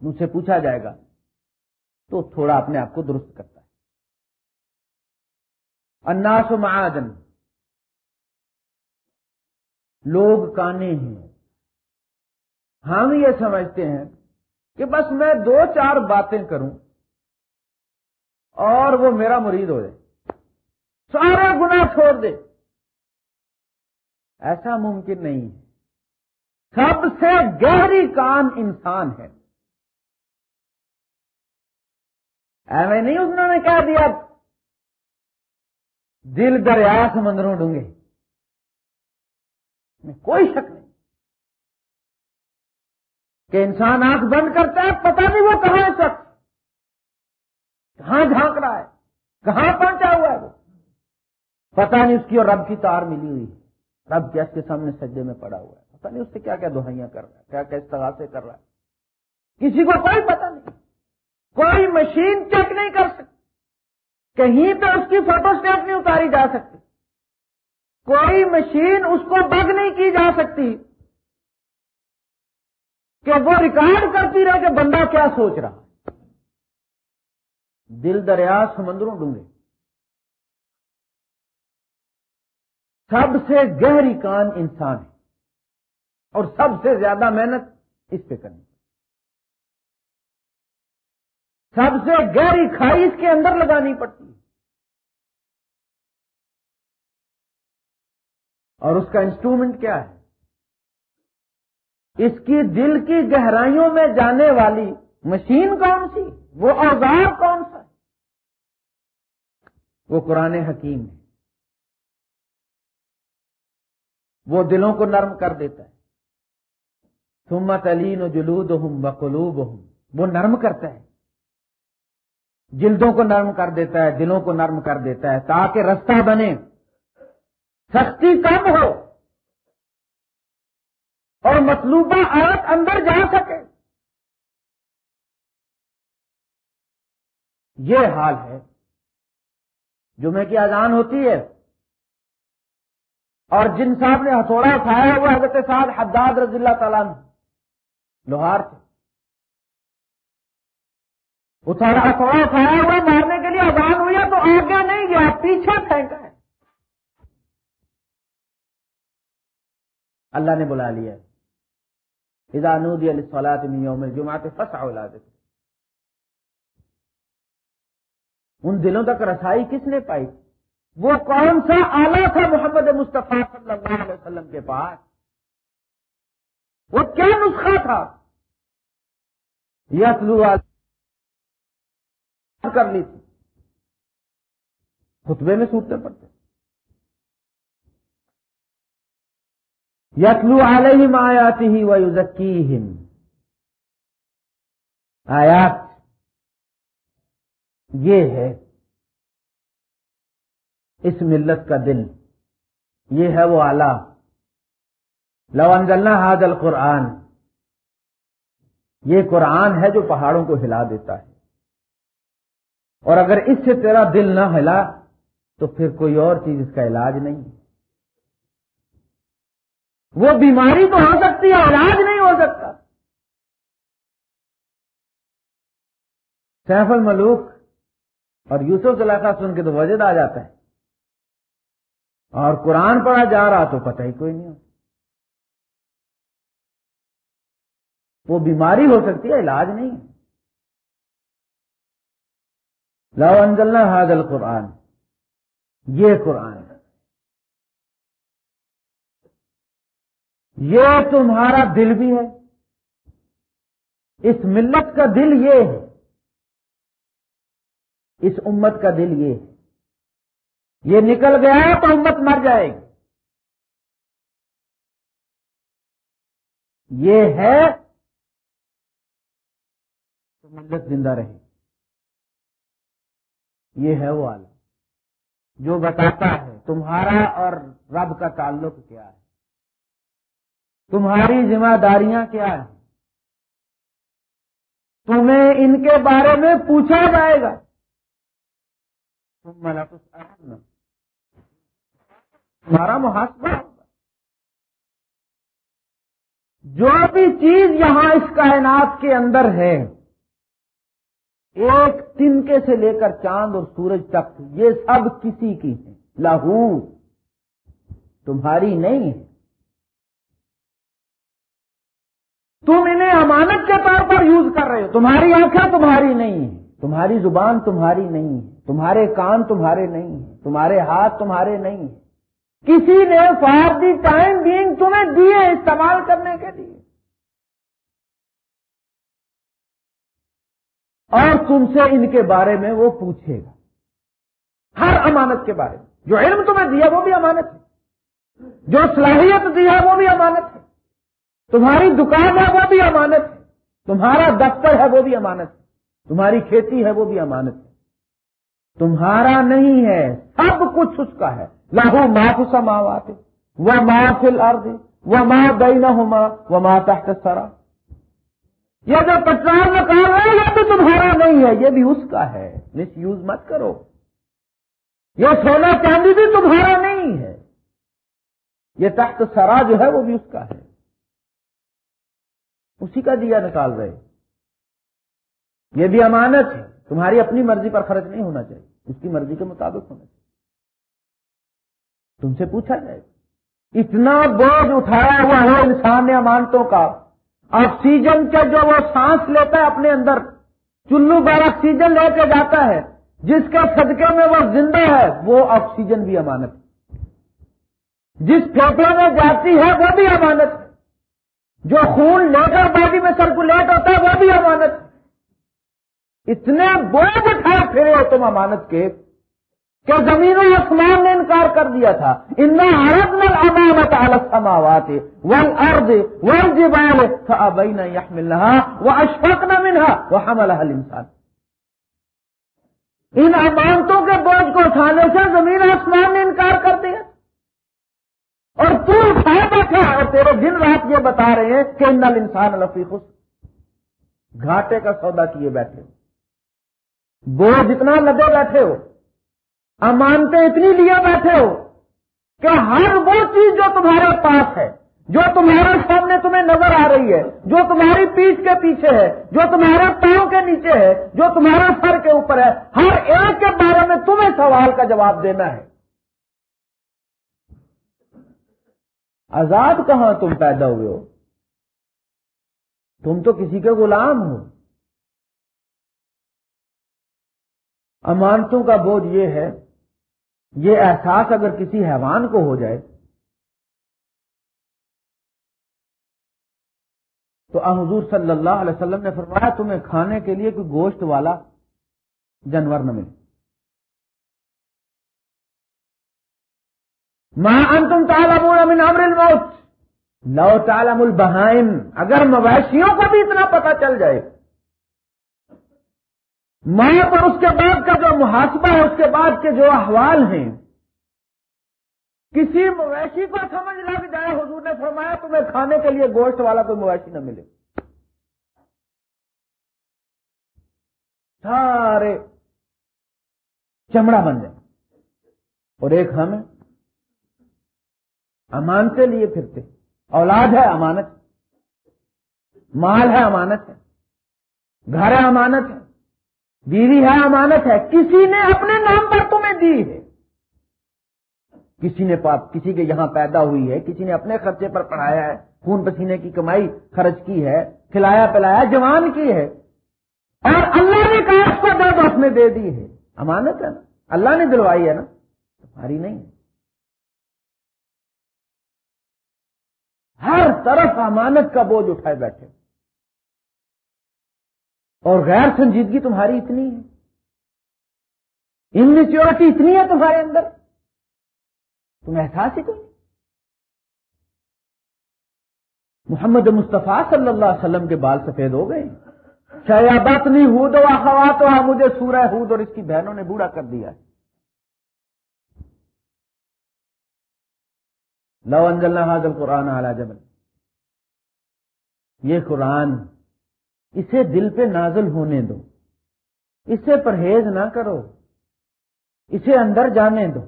مجھ سے پوچھا جائے گا، تو تھوڑا اپنے آپ کو درست کرتا ہے۔ اناس و معادن۔ لوگ کانے ہیں۔ ہم یہ سمجھتے ہیں کہ بس میں دو چار باتیں کروں اور وہ میرا مرید ہو جائے۔ سارا گنا چھوڑ دے۔ ایسا ممکن نہیں ہے۔ سب سے گہری کام انسان ہے۔ ایویں نہیں انہوں نے کہہ دیا، دل دریا سمندروں ڈونگے کوئی شک نہیں۔ کہ انسان آنکھ بند کرتا ہے، پتہ نہیں وہ کہاں ہے شخص کہاں جھانک رہا ہے؟ کہاں پہنچا ہوا ہے وہ؟ پتہ نہیں اس کی اور رب کی تار ملی ہوئی۔ ہے رب کیا اس کے سامنے سجدے میں پڑا ہوا ہے۔ پتہ نہیں اس سے کیا کیا دہائیاں کر رہا ہے، کیا کیا استغاثے کر رہا ہے۔ کسی کو کوئی پتہ نہیں۔ کوئی مشین چیک نہیں کر سکتی کہیں پہ اس کی فوٹو اسٹیٹ نہیں اتاری جا سکتی۔ کوئی مشین اس کو بگ نہیں کی جا سکتی۔ کہ وہ ریکارڈ کرتی رہے کہ بندہ کیا سوچ رہا دل دریا سمندروں ڈونگے۔ سب سے گہری کان انسان ہے اور سب سے زیادہ محنت اس پہ کرنی سب سے گہری کھائی اس کے اندر لگانی پڑتی ہے۔ اور اس کا انسٹرومنٹ کیا ہے؟ اس کی دل کی گہرائیوں میں جانے والی مشین کون سی؟ وہ اوزار کون سا ہے؟ وہ قرآن حکیم ہے۔ وہ دلوں کو نرم کر دیتا ہے۔ سمت علین و جلود ہوں بقلوب ہوں وہ نرم کرتا ہے۔ جلدوں کو نرم کر دیتا ہے، دلوں کو نرم کر دیتا ہے، تاکہ رستہ بنے۔ سختی کم ہو۔ اور مطلوبہ عورت اندر جا سکے۔ یہ حال ہے۔ جمعے کی اذان ہوتی ہے۔ اور جن صاحب نے ہتھوڑا اٹھایا وہ حضرت صاحب حداد رضی اللہ تعالیٰ لوہار تھے۔ ہتھوڑا اٹھایا ہوا مارنے کے لیے آزاد ہوئی تو آگے نہیں گیا؟ پیچھے پھینکا ہے۔ اللہ نے بلا لیا۔ ہدانودی علیہ سولاد یوم جمعہ پہ پھنسا اولاد ان دلوں تک رسائی کس نے پائی تھی؟ وہ کون سا آلہ تھا محمد مصطفیٰ صلی اللہ علیہ وسلم کے پاس؟ وہ کیا نسخہ تھا؟ یسلو کر لی تھی۔ خطبے میں سوٹتے پڑتے۔ یتلو علیہم آیاتی ہی وہ آیات یہ ہے اس ملت کا دل یہ ہے وہ آلہ لو انزلنا حاض القرآن۔ یہ قرآن ہے جو پہاڑوں کو ہلا دیتا ہے۔ اور اگر اس سے تیرا دل نہ ہلا، تو پھر کوئی اور چیز اس کا علاج نہیں۔ وہ بیماری تو ہو سکتی ہے، علاج نہیں ہو سکتا۔ سیف الملوک اور یوسف علاقہ سن کے تو وجد آ جاتا ہے اور قرآن پڑھا جا رہا تو پتہ ہی کوئی نہیں ہوتا۔ وہ بیماری ہو سکتی ہے، علاج نہیں لا انزلنا هذا القرآن۔ یہ قرآن ہے۔ یہ تمہارا دل بھی ہے۔ اس ملت کا دل یہ ہے۔ اس امت کا دل یہ ہے۔ یہ نکل گیا ہے تو امت مر جائے گی۔ یہ ہے تو ملت زندہ رہے۔ یہ ہے وہ عالم جو بتاتا ہے تمہارا اور رب کا تعلق کیا ہے۔ تمہاری ذمہ داریاں کیا ہیں؟ تمہیں ان کے بارے میں پوچھا جائے گا۔ تم تمہارا محاسبہ ہوگا۔ جو بھی چیز یہاں اس کائنات کے اندر ہے، ایک تنکے سے لے کر چاند اور سورج تک، یہ سب کسی کی ہے۔ لاہو تمہاری نہیں ہے۔ تم انہیں امانت کے طور پر یوز کر رہے ہو۔ تمہاری آنکھیں تمہاری نہیں ہے تمہاری زبان تمہاری نہیں ہے۔ تمہارے کان تمہارے نہیں ہیں۔ تمہارے ہاتھ تمہارے نہیں ہیں۔ کسی نے فار دی ٹائم بینگ تمہیں دیے استعمال کرنے کے لیے۔ اور تم سے ان کے بارے میں وہ پوچھے گا۔ ہر امانت کے بارے میں۔ جو علم تمہیں دیا وہ بھی امانت ہے۔ جو صلاحیت دی ہے وہ بھی امانت ہے۔ تمہاری دکان ہے وہ بھی امانت ہے۔ تمہارا دفتر ہے وہ بھی امانت ہے۔ تمہاری کھیتی ہے وہ بھی امانت ہے۔ تمہارا نہیں ہے، سب کچھ اس کا ہے۔ لاہو ماں ماں آتے وہ ماں فل ارد وہ ماں گئی نہ ہو ماں وہ ماں تحت سرا یہ جو پٹرول میں کام ہے، یہ بھی تمہارا نہیں ہے، یہ بھی اس کا ہے۔ مس یوز مت کرو۔ یہ سونا چاندی بھی تمہارا نہیں ہے۔ یہ تخت سرا جو ہے، وہ بھی اس کا ہے۔ اسی کا دیا نکال رہے۔ یہ بھی امانت ہے۔ تمہاری اپنی مرضی پر خرچ نہیں ہونا چاہیے، اس کی مرضی کے مطابق ہونا چاہیے۔ تم سے پوچھا جائے اتنا بوجھ اٹھایا ہوا ہے انسان امانتوں کا، آکسیجن کے جو وہ سانس لیتا ہے اپنے اندر چلو بار آکسیجن لے کے جاتا ہے، جس کے صدقے میں وہ زندہ ہے، وہ آکسیجن بھی امانت ہے۔ جس پھیپڑے میں جاتی ہے، وہ بھی امانت ہے۔ جو خون لے کر باڈی میں سرکولیٹ ہوتا ہے، وہ بھی امانت ہے۔ اتنے بوجھ اٹھائے پھرے ہو تم امانت کے کہ زمین و آسمان نے انکار کر دیا تھا۔ ان عرب نل امامت السماوات والارض والجبال فابین يحملنها واشفقن منها وحملها الانسان ان امانتوں کے بوجھ کو اٹھانے سے زمین آسمان نے انکار کر دیا۔ اور تو اٹھائے بیٹھا اور تیرے دن رات یہ بتا رہے ہیں کہ ان انسان لفیق گھاٹے کا سودا کیے بیٹھے بوجھ اتنا لدے بیٹھے ہو امانتے اتنی لیے بیٹھے ہو کہ ہر وہ چیز جو تمہارے پاس ہے، جو تمہارے سامنے تمہیں نظر آ رہی ہے، جو تمہاری پیٹ کے پیچھے ہے، جو تمہارے پاؤں کے نیچے ہے، جو تمہارے سر کے اوپر ہے، ہر ایک کے بارے میں تمہیں سوال کا جواب دینا ہے۔ آزاد کہاں تم پیدا ہوئے ہو؟ تم تو کسی کے غلام ہو۔ امانتوں کا بوجھ یہ ہے، یہ احساس اگر کسی حیوان کو ہو جائے، تو حضور صلی اللہ علیہ وسلم نے فرمایا، تمہیں کھانے کے لیے کوئی گوشت والا جانور نہ ملے۔ ماں انتم تعالم من امر الموت، لو تعلم البہائم، اگر مویشیوں کو بھی اتنا پتا چل جائے۔ ماں پر اس کے بعد کا جو محاسبہ ہے، اس کے بعد کے جو احوال ہیں، کسی مویشی کو سمجھ لگ جائے، حضور نے فرمایا، تمہیں کھانے کے لیے گوشت والا کوئی مویشی نہ ملے۔ سارے چمڑا بن جائے۔ اور ایک ہم امانتے لیے پھرتے۔ اولاد ہے، امانت۔ مال ہے، امانت ہے۔ گھر ہے، امانت ہے۔ بیوی ہے، امانت ہے، کسی نے اپنے نام پر تمہیں دی ہے۔ کسی نے کسی کے یہاں پیدا ہوئی ہے، کسی نے اپنے خرچے پر پڑھایا ہے، خون پسینے کی کمائی، خرچ کی ہے، کھلایا پلایا، جوان کی ہے۔ اور اللہ نے کہا اس کو درد اس نے دے دی ہے۔ امانت ہے نا۔ اللہ نے دلوائی ہے نا۔ تمہاری نہیں۔ ہر طرف امانت کا بوجھ اٹھائے بیٹھے۔ اور غیر سنجیدگی تمہاری اتنی ہے۔ انمیچیورٹی اتنی ہے تمہارے اندر۔ تم احساس ہی کوئی محمد مصطفیٰ صلی اللہ علیہ وسلم کے بال سفید ہو گئے۔ چاہے بات نہیں ہو دو اخوات ہوا مجھے سورہ ہود اور اس کی بہنوں نے بوڑھا کر دیا۔ ہے لو انجل حاضر قرآن اعلی جبل۔ یہ قرآن اسے دل پہ نازل ہونے دو۔ اس سے پرہیز نہ کرو۔ اسے اندر جانے دو۔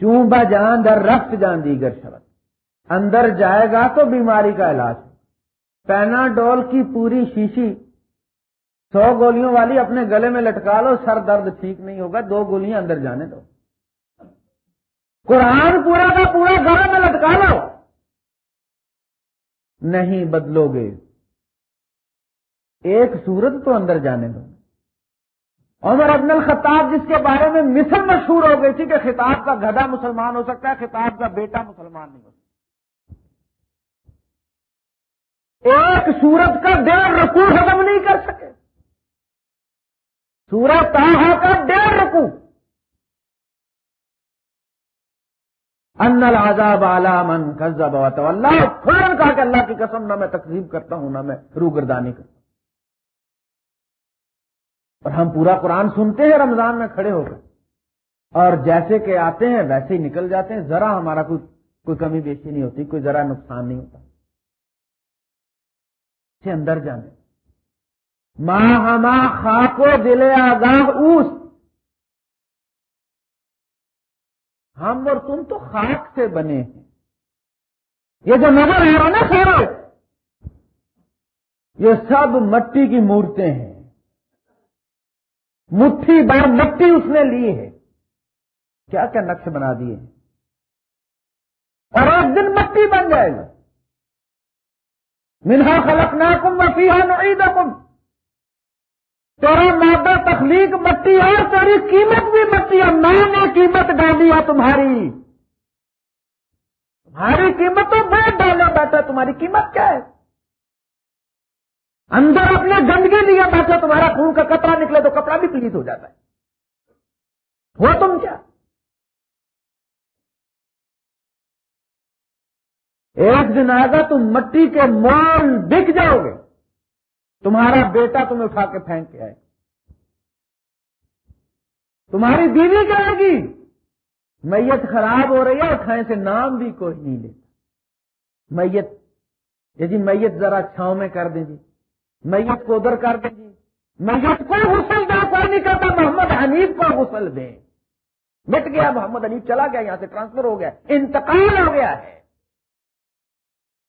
چون با جان در رفت جان دیگر شبت اندر جائے گا تو بیماری کا علاج۔ پینا ڈول کی پوری شیشی سو گولیوں والی اپنے گلے میں لٹکا لو، سر درد ٹھیک نہیں ہوگا، دو گولیاں اندر جانے دو۔ قرآن پورا کا پورا گلے میں لٹکا لو۔ نہیں بدلو گے۔ ایک صورت تو اندر جانے دو۔ عمر ابن الخطاب جس کے بارے میں مثل مشہور ہو گئی تھی کہ خطاب کا گدا مسلمان ہو سکتا ہے، خطاب کا بیٹا مسلمان نہیں ہو سکتا۔ ایک سورت کا ڈیڑھ رکو ختم نہیں کر سکے۔ سورت تاہا کا ڈیڑھ رکو ان العذاب علی من کذب وتولى۔ فوراً کہا کہ اللہ کی قسم، نہ میں تقریب کرتا ہوں، نہ میں روگردانی کرتا ہوں۔ اور ہم پورا قرآن سنتے ہیں، رمضان میں کھڑے ہو کر۔ اور جیسے کہ آتے ہیں، ویسے ہی نکل جاتے ہیں۔ ذرا ہمارا کوئی کوئی کمی بیشی نہیں ہوتی، کوئی ذرا نقصان نہیں ہوتا۔ اسے اندر جانے۔ ماں ہما خاکو دل آگاہ اوس۔ ہم اور تم تو خاک سے بنے ہیں۔ یہ جو نظر آ رہا نا سارا یہ سب مٹی کی مورتیں ہیں۔ مٹھی بار مٹی اس نے لی ہے۔ کیا کیا نقش بنا دیے اور ایک دن مٹی بن جائے گا۔ منہا خلق نہ کم وسیح نعید کم تیرا مادہ تخلیق مٹی ہے تیری قیمت بھی مٹی ہے میں نے قیمت ڈالی ہے تمہاری۔ تمہاری قیمت تو میں ڈالنا بیٹھا تمہاری قیمت کیا ہے؟ اندر اپنے گندگی لیا بیٹھے تمہارا خون کا کپڑا نکلے تو کپڑا بھی پلیت ہو جاتا ہے۔ وہ تم کیا؟ ایک دن آئے گا تم مٹی کے مول بک جاؤ گے۔ تمہارا بیٹا تمہیں اٹھا کے پھینک کے آئے۔ تمہاری بیوی کیا گی میت خراب ہو رہی ہے کھائیں سے نام بھی کوئی نہیں لیتا۔ میت، یہ جی میت ذرا چھاؤں میں کر دیں جی۔ میت کو ادھر کر دیں گی۔ میت کو غسل دیں کوئی نہیں کہتا محمد حنیف کو غسل دیں مٹ گیا، محمد علی چلا گیا، یہاں سے ٹرانسفر ہو گیا، انتقال ہو گیا ہے۔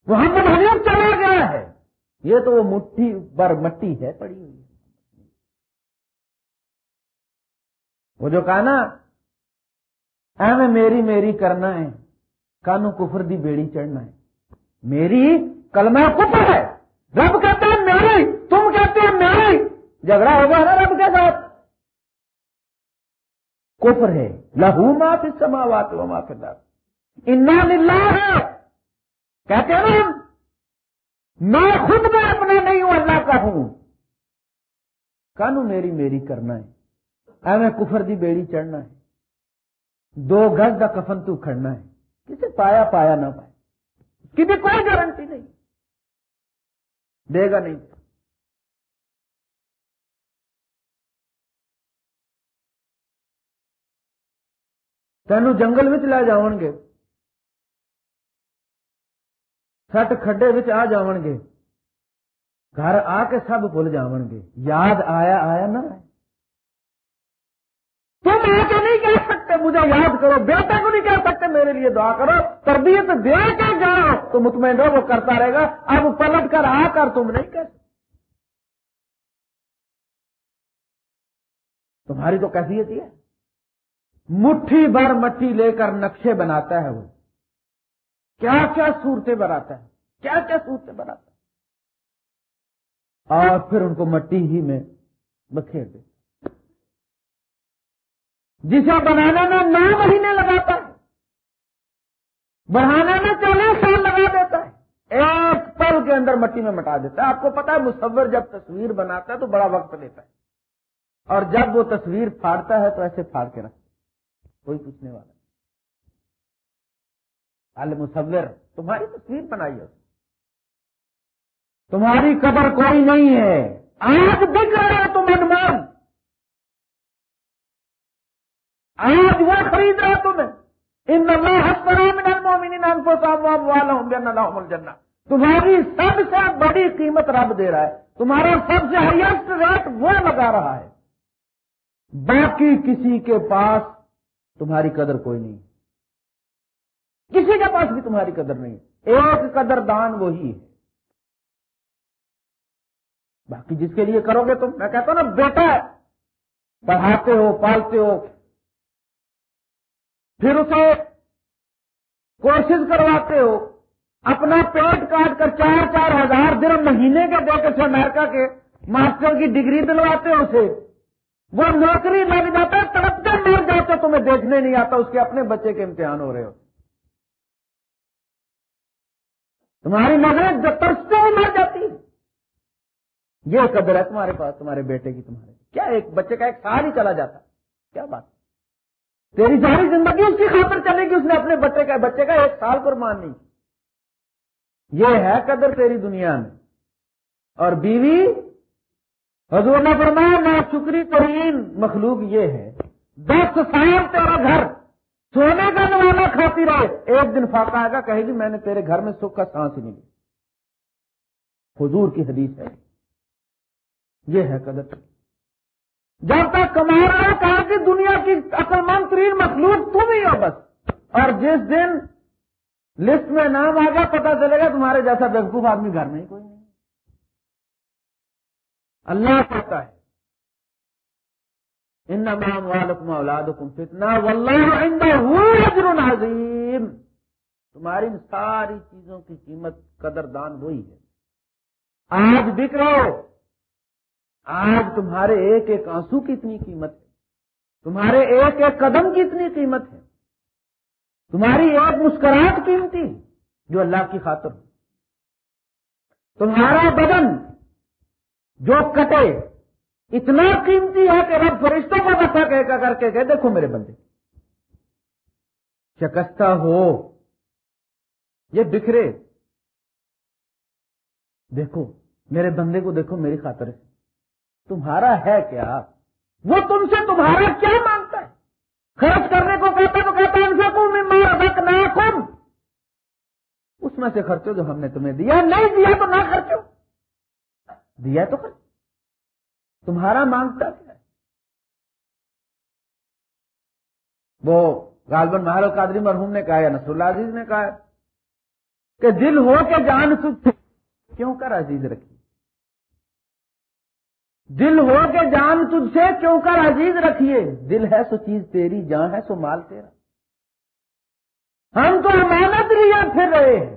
محمد علی چلا گیا ہے۔ یہ تو وہ مٹھی بر مٹی ہے، پڑی ہوئی وہ جو کہا نا میری میری کرنا ہے کانو کفر دی بیڑی چڑھنا ہے۔ میری کلمہ کفر ہے۔ رب کہتے ہیں میری تم کہتے ہیں میری جھگڑا ہوگا نا رب کے ساتھ۔ کفر ہے۔ لہو مات سما وات و معاف انا للہ ہے کہتے ہیں نا میں خود میں اپنا نہیں ہوں، اللہ کا ہوں۔ کانو میری میری کرنا ہے؟ اے میں کفر دی بیڑی چڑھنا ہے۔ دو گز کا کفن تو کھڑنا ہے۔ کسے پایا پایا نہ پایا اس کی بھی کوئی گارنٹی نہیں۔ دے گا نہیں۔ تینوں جنگل میں لے جاؤ گے۔ سٹ کھڈے آ جاؤ گے۔ گھر آ کے سب بھول جاؤ گے۔ یاد آیا آیا نہ؟ تم آ کے نہیں مجھے یاد کرو، بیٹے کو نہیں کہہ سکتے میرے لیے دعا کرو، تربیت دے کے جاؤ، تو مطمئن رہو، وہ کرتا رہے گا۔ اب پلٹ کر آ کر تم نہیں کہہ تمہاری تو کیفیت ہے۔ مٹھی بھر مٹی لے کر نقشے بناتا ہے وہ۔ کیا کیا صورتیں بناتا ہے؟ کیا کیا صورتیں بناتا ہے؟ اور پھر ان کو مٹی ہی میں بکھیر دے۔ جسے بنانے میں نو مہینے لگاتا ہے بڑھانے میں چالیس سال لگا دیتا ہے۔ ایک پل کے اندر مٹی میں مٹا دیتا ہے۔ آپ کو پتا ہے، مصور جب تصویر بناتا ہے تو بڑا وقت لیتا ہے۔ اور جب وہ تصویر پھاڑتا ہے تو ایسے پھاڑ کے رکھتا کوئی پوچھنے والا مصور، تمہاری تصویر بنائی ہے۔ تمہاری قبر کوئی نہیں ہے۔ آج دکھ رہا ہے تم انمان۔ آج وہ خرید رہا تمہیں۔ ان نام کو والا ہوں جنا تمہاری سب سے بڑی قیمت رب دے رہا ہے۔ تمہارا سب سے ہائیسٹ ریٹ وہ لگا رہا ہے۔ باقی کسی کے پاس تمہاری قدر کوئی نہیں۔ کسی کے پاس بھی تمہاری قدر نہیں۔ ایک قدر دان وہی ہے۔ باقی جس کے لیے کرو گے تم؟ میں کہتا ہوں نا، بیٹا پڑھاتے ہو، پالتے ہو۔ پھر اسے کورسز کرواتے ہو، اپنا پیٹ کاٹ کر چار چار ہزار دن مہینے کے دے کر سے امریکہ کے ماسٹر کی ڈگری دلواتے ہو اسے۔ وہ نوکری لگ جاتا ہے، تڑپتے مر جاتے تمہیں دیکھنے نہیں آتا، اس کے اپنے بچے کے امتحان ہو رہے ہو۔ تمہاری نظریں جو ترستے ہوئے مر جاتی۔ یہ قدر ہے تمہارے پاس، تمہارے بیٹے کی تمہارے۔ کیا ایک بچے کا ایک سال ہی چلا جاتا؟ کیا بات؟ تیری ساری زندگی اس کی خاطر چلے گی اس نے اپنے بچے کا بچے کا ایک سال قرمان نہیں یہ ہے قدر تیری دنیا میں۔ اور بیوی، حضور نے فرمایا نا شکری ترین مخلوق یہ ہے، دس سال تیرا گھر سونے کا نوانا کھاتی رہے۔ ایک دن فاقہ آئے گا، کہے گی، میں نے تیرے گھر میں سکھ کا سانس نہیں لی حضور کی حدیث ہے۔ یہ ہے قدر جب تک کما رہا ہے کہا کہ دنیا کی عقل مند ترین مخلوق تم ہی ہو بس۔ اور جس دن لسٹ میں نام آ گیا پتا چلے گا تمہارے جیسا بیوقوف آدمی گھر میں کوئی نہیں۔ اللہ کہتا ہے ان نام والم اولاد فتنا عظیم۔ تمہاری ان ساری چیزوں کی قیمت قدر دان وہی ہے۔ آج بک رہو آج تمہارے ایک ایک آنسو کی اتنی قیمت ہے۔ تمہارے ایک ایک قدم کی اتنی قیمت ہے۔ تمہاری ایک مسکراہٹ قیمتی جو اللہ کی خاطر تمہارا بدن جو کٹے، اتنا قیمتی ہے کہ رب فرشتوں کو بسا کہہ کر کے کہ دیکھو میرے بندے، شکستہ ہو، یہ بکھرے۔ دیکھو، میرے بندے کو دیکھو، میری خاطر ہے۔ تمہارا ہے کیا؟ وہ تم سے تمہارا کیا مانگتا ہے؟ خرچ کرنے کو کہتا تو کہتا ان سے میں نہ کم اس میں سے خرچو جو ہم نے تمہیں دیا، نہیں دیا تو نہ خرچو۔ دیا تو خرچ تمہارا مانگتا کیا ہے؟ وہ غالبن محل القادری مرحوم نے کہا یا نصر اللہ عزیز نے کہا کہ دل ہو کے جان تجھ کیوں کر عزیز رکھی؟ دل ہو کے جان تجھ سے کیوں کر عزیز رکھیے۔ دل ہے سو چیز تیری، جان ہے سو مال تیرا۔ ہم تو امانت لیا پھر رہے ہیں۔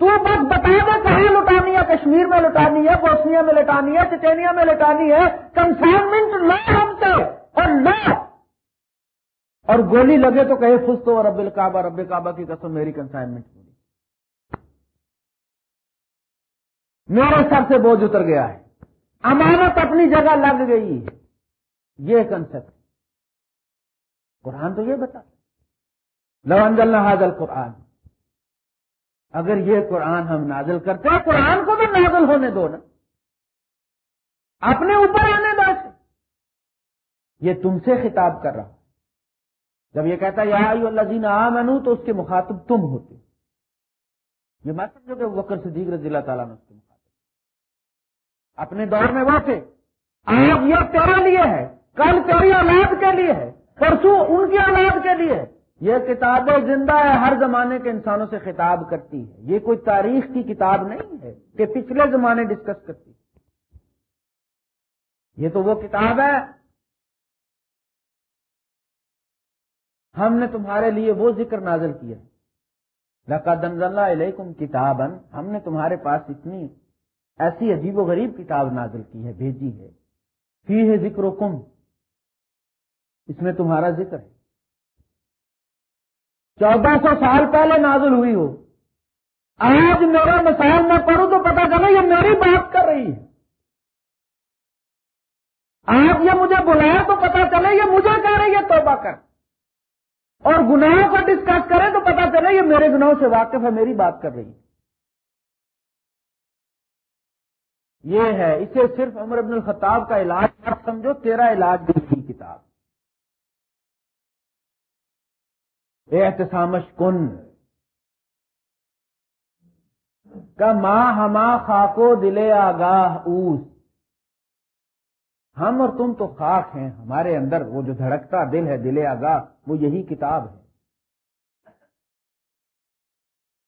تو بس بتا دے کہیں لٹانی ہے؟ کشمیر میں لٹانی ہے، بوسنیا میں لٹانی ہے، چچینیا میں لٹانی ہے۔ کنسائنمنٹ نہ ہم سے اور نہ اور گولی لگے تو کہے فس تو رب الکعبہ، رب کعبہ کی قسم میری کنسائنمنٹ ملی میرے سر سے بوجھ اتر گیا ہے۔ امانت اپنی جگہ لگ گئی۔ ہے یہ کنسپٹ قرآن تو یہ بتا۔ لوند اللہ قرآن اگر یہ قرآن ہم نازل کرتے ہیں، قرآن کو بھی نازل ہونے دو نا۔ اپنے اوپر آنے دو۔ یہ تم سے خطاب کر رہا جب یہ کہتا ہے، یا اللہ جی تو اس کے مخاطب تم ہوتے۔ یہ مطلب مت سمجھو کہ وکر صدیق رضی اللہ تعالیٰ نے اپنے دور میں وہ تھے آج یہ تیرے لیے ہے۔ کل تیری اولاد کے لیے ہے۔ پرسوں ان کی اولاد کے لیے ہے۔ یہ کتاب زندہ ہے، ہر زمانے کے انسانوں سے خطاب کرتی ہے۔ یہ کوئی تاریخ کی کتاب نہیں ہے کہ پچھلے زمانے ڈسکس کرتی۔ یہ تو وہ کتاب ہے۔ ہم نے تمہارے لیے وہ ذکر نازل کیا۔ لقدن اللہ علیکم کتاب ہم نے تمہارے پاس اتنی ایسی عجیب و غریب کتاب نازل کی ہے، بھیجی ہے۔ فی ہے ذکر و کم اس میں تمہارا ذکر ہے۔ چودہ سو سال پہلے نازل ہوئی ہو۔ آج میرا مثال میں پڑھوں تو پتا چلے یہ میری بات کر رہی ہے۔ آج یہ مجھے بلایا تو پتا چلے یہ مجھے کہہ رہی ہے توبہ کر۔ اور گناہوں کو ڈسکس کرے تو پتا چلے یہ میرے گناہوں سے واقف ہے، میری بات کر رہی ہے۔ یہ ہے، اسے صرف عمر ابن الخطاب کا علاج، آپ سمجھو تیرا علاج بھی کتاب۔ احتسامش کن۔ کا ماں ہما خاکو دلے آگاہ اوس۔ ہم اور تم تو خاک ہیں، ہمارے اندر وہ جو دھڑکتا دل ہے، دل آگاہ، وہ یہی کتاب ہے۔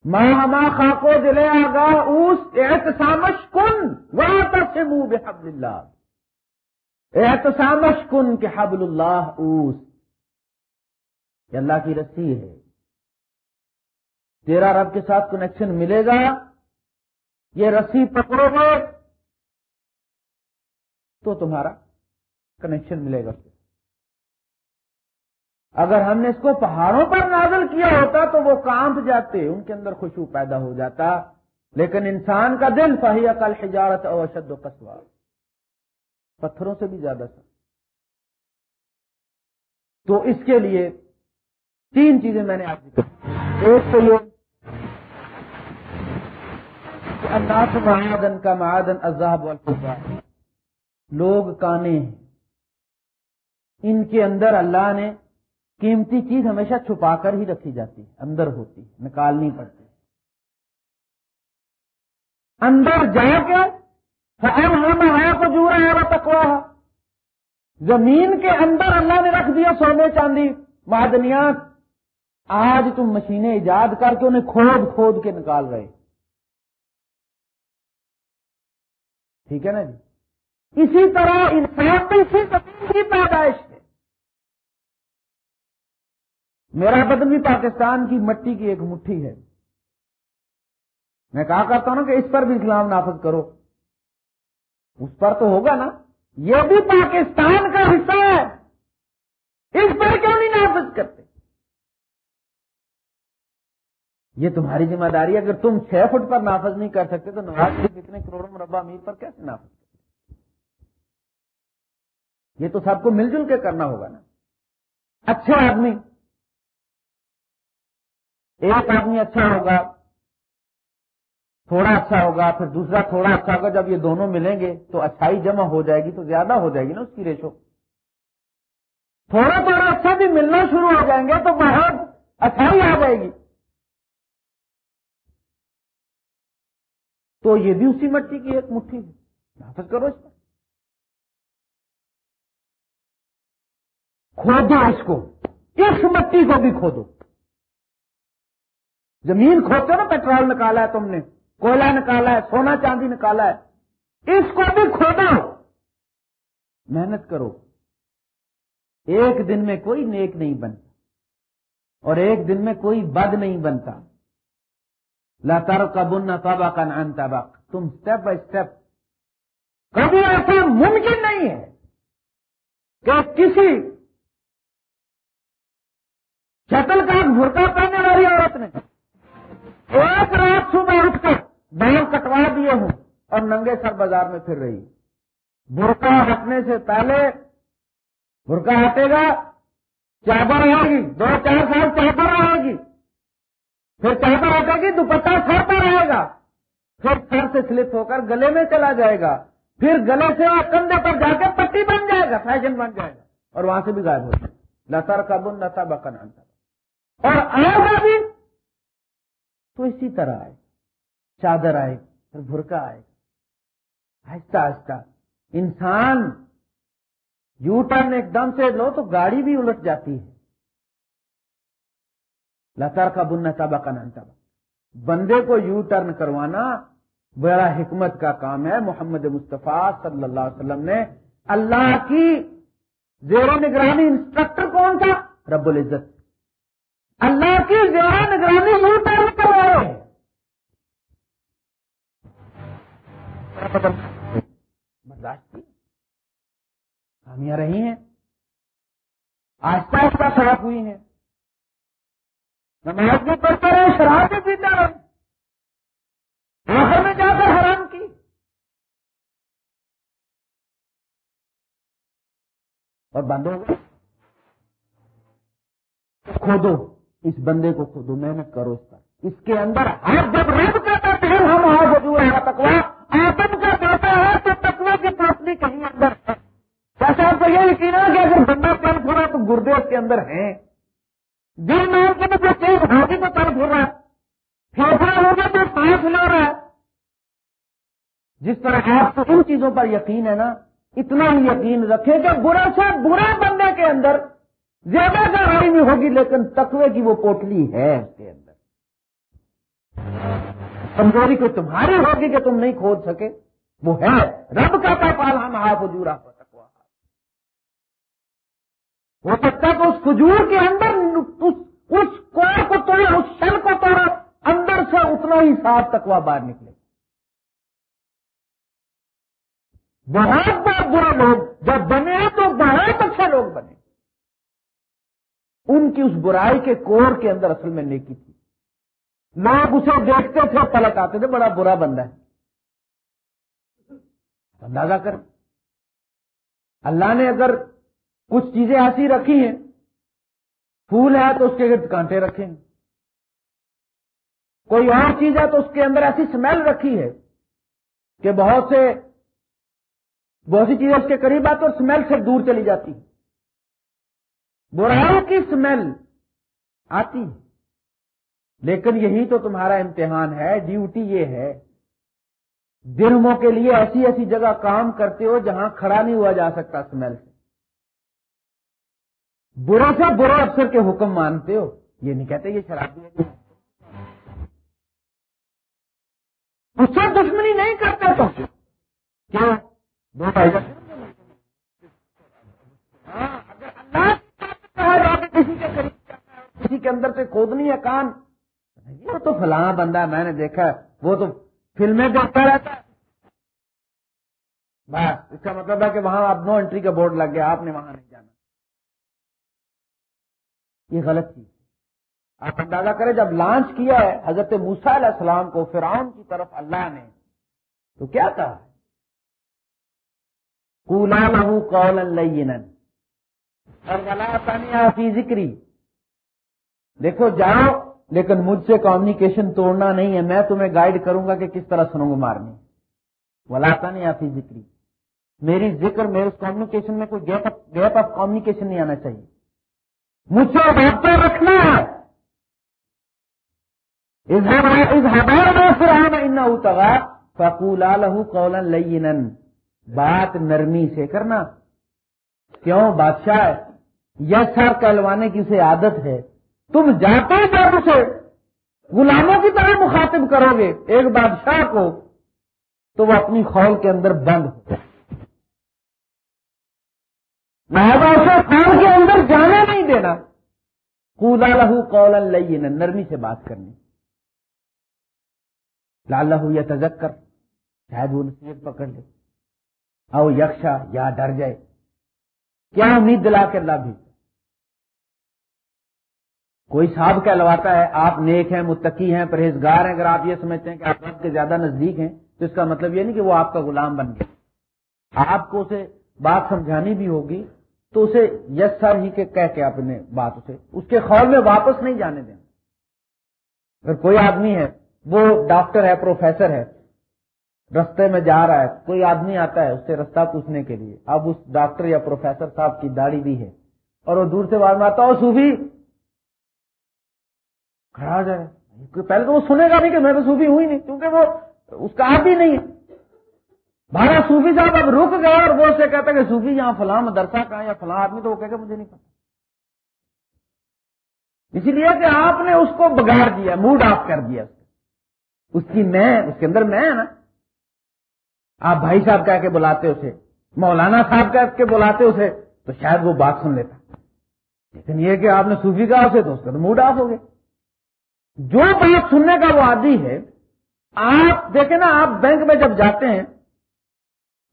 ماں ہما خاکو دل آگاہ اوس احتسامش کن وہاں پر سے منہ بے حبل اللہ احتسامش کن کے حبل اللہ اوس۔ یہ اللہ کی رسی ہے۔ تیرا رب کے ساتھ کنیکشن ملے گا۔ یہ رسی پکڑو گے۔ تو تمہارا کنیکشن ملے گا۔ اگر ہم نے اس کو پہاڑوں پر نازل کیا ہوتا تو وہ کانپ جاتے، ان کے اندر خوشبو پیدا ہو جاتا۔ لیکن انسان کا دل فہیا کل حجارت اور اشد و قصوار پتھروں سے بھی زیادہ سا تو اس کے لیے تین چیزیں میں نے آپ کی ایک تو یہ انداز معدن کا معدن عذاب والفضا لوگ کانے ہیں۔ ان کے اندر اللہ نے قیمتی چیز ہمیشہ چھپا کر ہی رکھی جاتی، اندر ہوتی نکالنی پڑتی۔ اندر جا کے کو جو رہا ہے تکوا زمین کے اندر اللہ نے رکھ دیا سونے چاندی، معدنیات۔ آج تم مشینیں ایجاد کر کے انہیں کھود کھود کے نکال رہے۔ ٹھیک ہے نا جی؟ اسی طرح انسان اسی زمین کی پیدائش۔ میرا بدن بھی پاکستان کی مٹی کی ایک مٹھی ہے۔ میں کہا کرتا ہوں نا کہ اس پر بھی اسلام نافذ کرو۔ اس پر تو ہوگا نا۔ یہ بھی پاکستان کا حصہ ہے۔ اس پر کیوں نہیں نافذ کرتے؟ یہ تمہاری ذمہ داری اگر تم چھ فٹ پر نافذ نہیں کر سکتے تو نواز شریف اتنے کروڑوں مربع امیر پر کیسے نافذ کرتے؟ یہ تو سب کو مل جل کے کرنا ہوگا نا۔ اچھا آدمی۔ ایک آدمی اچھا ہوگا، تھوڑا اچھا ہوگا، پھر دوسرا تھوڑا اچھا ہوگا، جب یہ دونوں ملیں گے تو اچھائی جمع ہو جائے گی، تو زیادہ ہو جائے گی نا اس کی ریشو۔ تھوڑا تھوڑا اچھا بھی ملنا شروع ہو جائیں گے تو بہت اچھائی آ جائے گی۔ تو یہ بھی اسی مٹی کی ایک مٹھی ہے۔ نافذ کرو اس پر۔ کھودو اس کو۔ اس مٹی کو بھی کھودو۔ زمین کھودتے نا پیٹرول نکالا ہے تم نے، کوئلہ نکالا ہے، سونا چاندی نکالا ہے۔ اس کو بھی کھودو۔ محنت کرو۔ ایک دن میں کوئی نیک نہیں بنتا۔ اور ایک دن میں کوئی بد نہیں بنتا۔ لاتار کا بننا تابا کا نان تابا تم اسٹیپ بائی اسٹیپ کبھی ایسا ممکن نہیں ہے کہ کسی شٹل کا بھرکا پہننے والی عورت نے ایک رات صبح اٹھ کر بہن کٹوا دیے ہوں اور ننگے سر بازار میں پھر رہی۔ برقع ہٹنے سے پہلے برقع ہٹے گا، چادر آئے گی، دو چار سال چادر آئے گی۔ پھر چادر ہٹے گی، دوپٹہ سر پر رہے گا۔ پھر سر سے سلپ ہو کر گلے میں چلا جائے گا۔ پھر گلے سے وہ کندھے پر جا کے پٹی بن جائے گا، فیشن بن جائے گا۔ اور وہاں سے بھی غائب ہو جائے گا۔ لتا کا بن لتا بکن اور آئے گا بھی تو اسی طرح آئے۔ چادر آئے، پھر بھرکا آئے۔ آہستہ آہستہ۔ انسان یو ٹرن ایک دم سے لو تو گاڑی بھی الٹ جاتی ہے۔ لتار کا بننا تبا کا نان تبا بندے کو یو ٹرن کروانا بڑا حکمت کا کام ہے۔ محمد مصطفیٰ صلی اللہ علیہ وسلم نے اللہ کی زیر نگرانی انسٹرکٹر کون تھا؟ رب العزت۔ اللہ کی زیر نگرانی یو ٹرن کر رہے ہیں برداشت کی خامیاں رہی ہیں۔ آہستہ آہستہ صاف ہوئی ہیں نماز بھی پڑھتے رہے، شراب بھی پیتے رہے۔ آخر میں جا کر حرام کی۔ اور بند ہو گئے۔ کھودو اس بندے کو کھودو محنت کرو اس پر۔ اس کے اندر ہر جب رب کا پہل ہم آؤ جو ہے۔ تکوا آدم کا بیٹا ہے تو تکوا کی پوٹلی کہیں اندر ہے۔ جیسا آپ کو یہ یقین ہے کہ اگر بندہ پل پھوڑا تو گردے اس کے اندر ہیں۔ دل میں کے تو چیز ہوگی تو پل پھول رہا ہے پھیپڑا ہوگا تو سانس لے رہا ہے۔ جس طرح آپ کو ان چیزوں پر یقین ہے نا، اتنا ہی یقین رکھے کہ برا سے برا بندے کے اندر زیادہ گہرائی نہیں ہوگی، لیکن تقوی کی وہ پوٹلی ہے اس کے اندر۔ کمزوری کو تمہاری ہوگی کہ تم نہیں کھود سکے۔ وہ ہے رب کا پال ہم ہاف جورا ہو سکتا ہے کہ اس کھجور کے اندر، اس کوڑ کو توڑے، اس شل کو توڑا اندر سے اتنا ہی صاف تکوا باہر نکلے۔ بہت بہت برے لوگ، جب بنے تو بہت اچھے لوگ بنے۔ ان کی اس برائی کے کوڑ کے اندر اصل میں نیکی تھی۔ لوگ اسے دیکھتے تھے پلٹ آتے تھے، بڑا برا بندہ ہے۔ اندازہ کر اللہ نے اگر کچھ چیزیں ایسی رکھی ہیں، پھول ہے تو اس کے گرد کانٹے رکھیں۔ کوئی اور چیز ہے تو اس کے اندر ایسی سمیل رکھی ہے کہ بہت سے، بہت سی چیزیں اس کے قریب آتی اور سمیل سے دور چلی جاتی برائی کی سمیل آتی لیکن یہی تو تمہارا امتحان ہے، ڈیوٹی یہ ہے۔ دنوں کے لیے ایسی ایسی جگہ کام کرتے ہو جہاں کھڑا نہیں ہوا جا سکتا سمیل سے۔ برا سے برا افسر کے حکم مانتے ہو، یہ نہیں کہتے یہ شرابی ہے۔ اس سے دشمنی نہیں کرتے تو۔ کیا؟ کسی کے قریب کسی کے اندر سے کھودنی ہے، کان۔ وہ تو فلاں بندہ ہے، میں نے دیکھا ہے، وہ تو فلمیں دیکھتا رہتا ہے۔ بس، اس کا مطلب ہے کہ وہاں اب نو انٹری کا بورڈ لگ گیا، آپ نے وہاں نہیں جانا۔ یہ غلط چیز آپ اندازہ کریں، جب لانچ کیا ہے حضرت موسا علیہ السلام کو، فرعون کی طرف اللہ نے، تو کیا کہا کولا لہو اور فی ذکری۔ دیکھو، جاؤ، لیکن مجھ سے کمیونیکیشن توڑنا نہیں ہے۔ میں تمہیں گائیڈ کروں گا کہ کس طرح سنوں گا مارنی۔ ولاتا نہیں آفی ذکری۔ میری ذکر، میرے کمیونیکیشن میں کوئی گیپ آف کمیونیکیشن نہیں آنا چاہیے۔ مجھ سے رابطہ رکھنا ہے۔ اتغا فکولا لہو بات نرمی سے کرنا۔ کیوں بادشاہ ہے یس سر کہلوانے کی اسے عادت ہے؟ تم جاتے جب اسے غلاموں کی طرح مخاطب کرو گے ایک بادشاہ کو، تو وہ اپنی خول کے اندر بند ہو اسے خان کے اندر جانے نہیں دینا۔ کولا لہو کول نرمی سے بات کرنی۔ لال لہو یا تجک کر شاید وہ نصیحت پکڑ لے۔ او یکشا یا ڈر جائے۔ کیا امید دلا کے اللہ بھی؟ کوئی صاحب کہلواتا ہے، آپ نیک ہیں، متقی ہیں، پرہیزگار ہیں، اگر آپ یہ سمجھتے ہیں کہ آپ رب کے زیادہ نزدیک ہیں، تو اس کا مطلب یہ نہیں کہ وہ آپ کا غلام بن گیا آپ کو اسے بات سمجھانی بھی ہوگی، تو اسے یس سر ہی کے کہہ کے اپنے بات اسے، اس کے خول میں واپس نہیں جانے دینا۔ اگر کوئی آدمی ہے، وہ ڈاکٹر ہے، پروفیسر ہے رستے میں جا رہا ہے، کوئی آدمی آتا ہے اس سے رستہ پوچھنے کے لیے۔ اب اس ڈاکٹر یا پروفیسر صاحب کی داڑھی بھی ہے۔ اور وہ دور سے بعد میں آتا ہو صوفی؟ کھڑا جائے۔ پہلے تو وہ سنے گا نہیں کہ میں تو صوفی ہوں ہی نہیں، کیونکہ وہ اس کا آدمی نہیں ہے۔ بھارا صوفی صاحب اب رک گیا اور وہ اسے کہتا کہ صوفی یہاں فلاں مدرسہ کہاں یا فلاں آدمی، تو وہ کہ مجھے نہیں پتا۔ اسی لیے کہ آپ نے اس کو بگاڑ دیا، موڈ آف کر دیا۔ اس کی میں، اس کے اندر میں ہے نا۔ آپ بھائی صاحب کہہ کے بلاتے اسے، مولانا صاحب کہہ کے بلاتے اسے، تو شاید وہ بات سن لیتا۔ لیکن یہ کہ آپ نے صوفی کہا اسے، تو اس کا تو موڈ آف ہو گیا۔ جو بات سننے کا وہ عادی ہے، آپ دیکھیں نا، آپ بینک میں جب جاتے ہیں،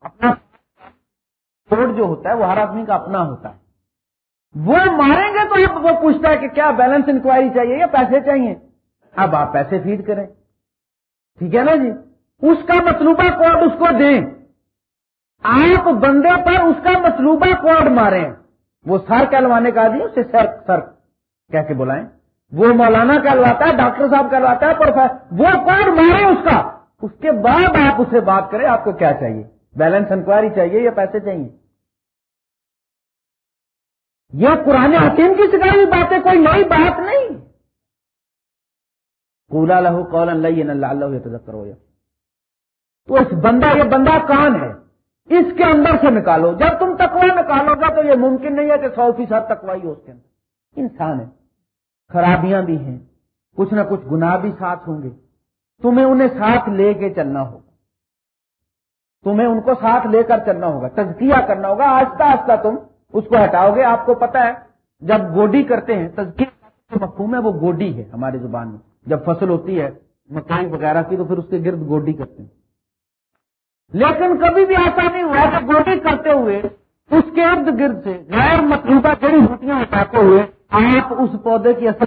اپنا کوڈ جو ہوتا ہے، وہ ہر آدمی کا اپنا ہوتا ہے۔ وہ ماریں گے تو وہ پوچھتا ہے کہ کیا بیلنس انکوائری چاہیے یا پیسے چاہیے؟ اب آپ پیسے فیڈ کریں۔ ٹھیک ہے نا جی؟ اس کا مطلوبہ کوڈ اس کو دیں۔ آپ بندے پر اس کا مطلوبہ کوڈ ماریں۔ وہ سر کہلوانے کا دی اسے سر سر کہہ کے بلائیں۔ وہ مولانا کہلواتا ہے، ڈاکٹر صاحب کہلواتا ہے، پروفیسر، وہ کوڈ مارے اس کا۔ اس کے بعد آپ اسے بات کریں، آپ کو کیا چاہیے؟ بیلنس انکوائری چاہیے یا پیسے چاہیے؟ یہ قرآن حکیم کی سکھائی بات ہے کوئی نئی بات نہیں۔ کولا لہو کول اللہ اللہ کرو تو اس بندہ، یہ بندہ کون ہے؟ اس کے اندر سے نکالو۔ جب تم تکوا نکالو گا تو یہ ممکن نہیں ہے کہ سو فیصد تکوائی ہو اس کے اندر۔ انسان ہے۔ خرابیاں بھی ہیں۔ کچھ نہ کچھ گناہ بھی ساتھ ہوں گے۔ تمہیں انہیں ساتھ لے کے چلنا ہوگا۔ تمہیں ان کو ساتھ لے کر چلنا ہوگا۔ تزکیہ کرنا ہوگا۔ آہستہ آہستہ تم اس کو ہٹاؤ گے۔ آپ کو پتا ہے، جب گوڈی کرتے ہیں، تزکیہ مفہوم ہے، وہ گوڈی ہے ہماری زبان میں۔ جب فصل ہوتی ہے مکائی وغیرہ کی، تو پھر اس کے گرد گوڈی کرتے ہیں۔ لیکن کبھی بھی ایسا نہیں ہوا کہ گوڈی کرتے ہوئے اس کے ارد گرد سے غیر مطلوبہ جڑی بوٹیاں ہٹاتے ہوئے آپ اس پودے کی اثر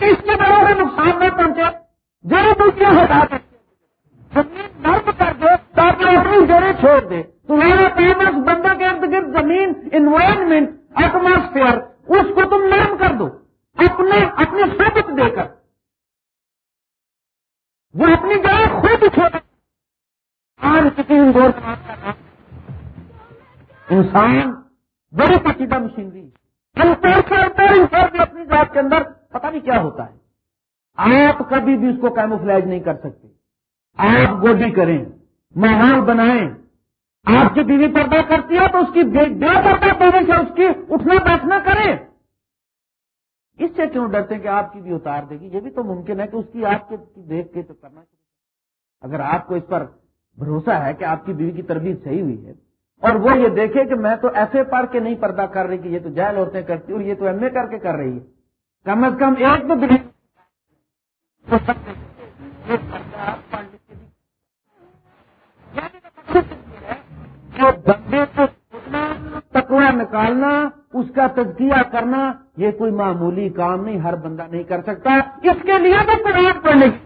کہ اس کے بڑوں میں نقصان نہ پہنچے، جڑی بوٹیاں ہٹا دیں زمین نرم کر دے، تاکہ اپنی جڑیں چھوڑ دے۔ تمہارا کام اس بندہ کے ارد گرد زمین انوائرمنٹ ایٹماسفیئر اس کو تم نرم کر دو۔ اپنے اپنے سبق دے کر۔ وہ اپنی جگہ خود چھوڑ آج کسی دور کا انسان بڑی پیچیدہ مشینری اپنی ذات کے اندر پتہ نہیں کیا ہوتا ہے۔ آپ کبھی بھی اس کو کیموفلیج نہیں کر سکتے۔ آپ گوڈی کریں، ماحول بنائیں۔ آپ کی بیوی پردہ کرتی ہے تو اس کی بے پردہ کرنے سے اس کی اٹھنا بیٹھنا کریں۔ اس سے کیوں ڈرتے ہیں کہ آپ کی بھی اتار دے گی؟ یہ بھی تو ممکن ہے کہ اس کی آپ کے دیکھ کے تو کرنا چاہیے۔ اگر آپ کو اس پر بھروسہ ہے کہ آپ کی بیوی کی تربیت صحیح ہوئی ہے اور وہ یہ دیکھے کہ میں تو ایسے پڑھ کے نہیں پردہ کر رہی کہ یہ تو جہل عورتیں کرتی اور یہ تو ایم اے کر کے کر رہی ہے۔ کم از کم ایک تو یعنی بندے کو تکوا نکالنا، اس کا تجزیہ کرنا، یہ کوئی معمولی کام نہیں، ہر بندہ نہیں کر سکتا۔ اس کے لیے بھی پرویٹ پڑنے کی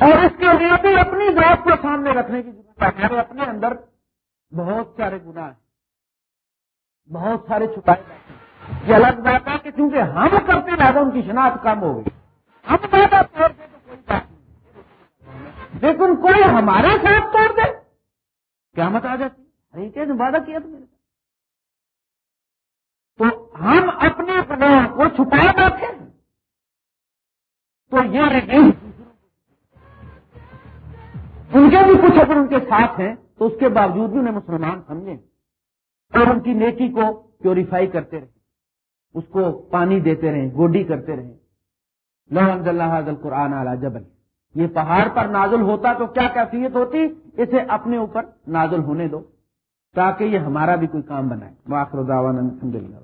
اور اس کے لیے بھی اپنی ذات کو سامنے رکھنے کی ضرورت ہے۔ اپنے اندر بہت سارے گناہ ہیں۔ بہت سارے چھپائے یہ الگ بات ہے کہ چونکہ ہم کرتے رہتے ان کی شناخت کم ہو گئی۔ ہم زیادہ توڑ دے تو کوئی بات نہیں۔ لیکن کوئی ہمارے ساتھ توڑ دے، قیامت آ جاتی ارے کیا وعدہ کیا تھا میرے تو ہم اپنے گناہ کو چھپا بیٹھے تو یہ ان کے بھی کچھ اگر ان کے ساتھ ہیں، تو اس کے باوجود بھی انہیں مسلمان سمجھیں۔ اور ان کی نیکی کو پیوریفائی کرتے رہیں۔ اس کو پانی دیتے رہیں، گوڈی کرتے رہیں۔ لحمد اللہ حضل قرآن اعلی جبل۔ یہ پہاڑ پر نازل ہوتا تو کیا کیفیت ہوتی؟ اسے اپنے اوپر نازل ہونے دو۔ تاکہ یہ ہمارا بھی کوئی کام بنائے۔ الحمد للہ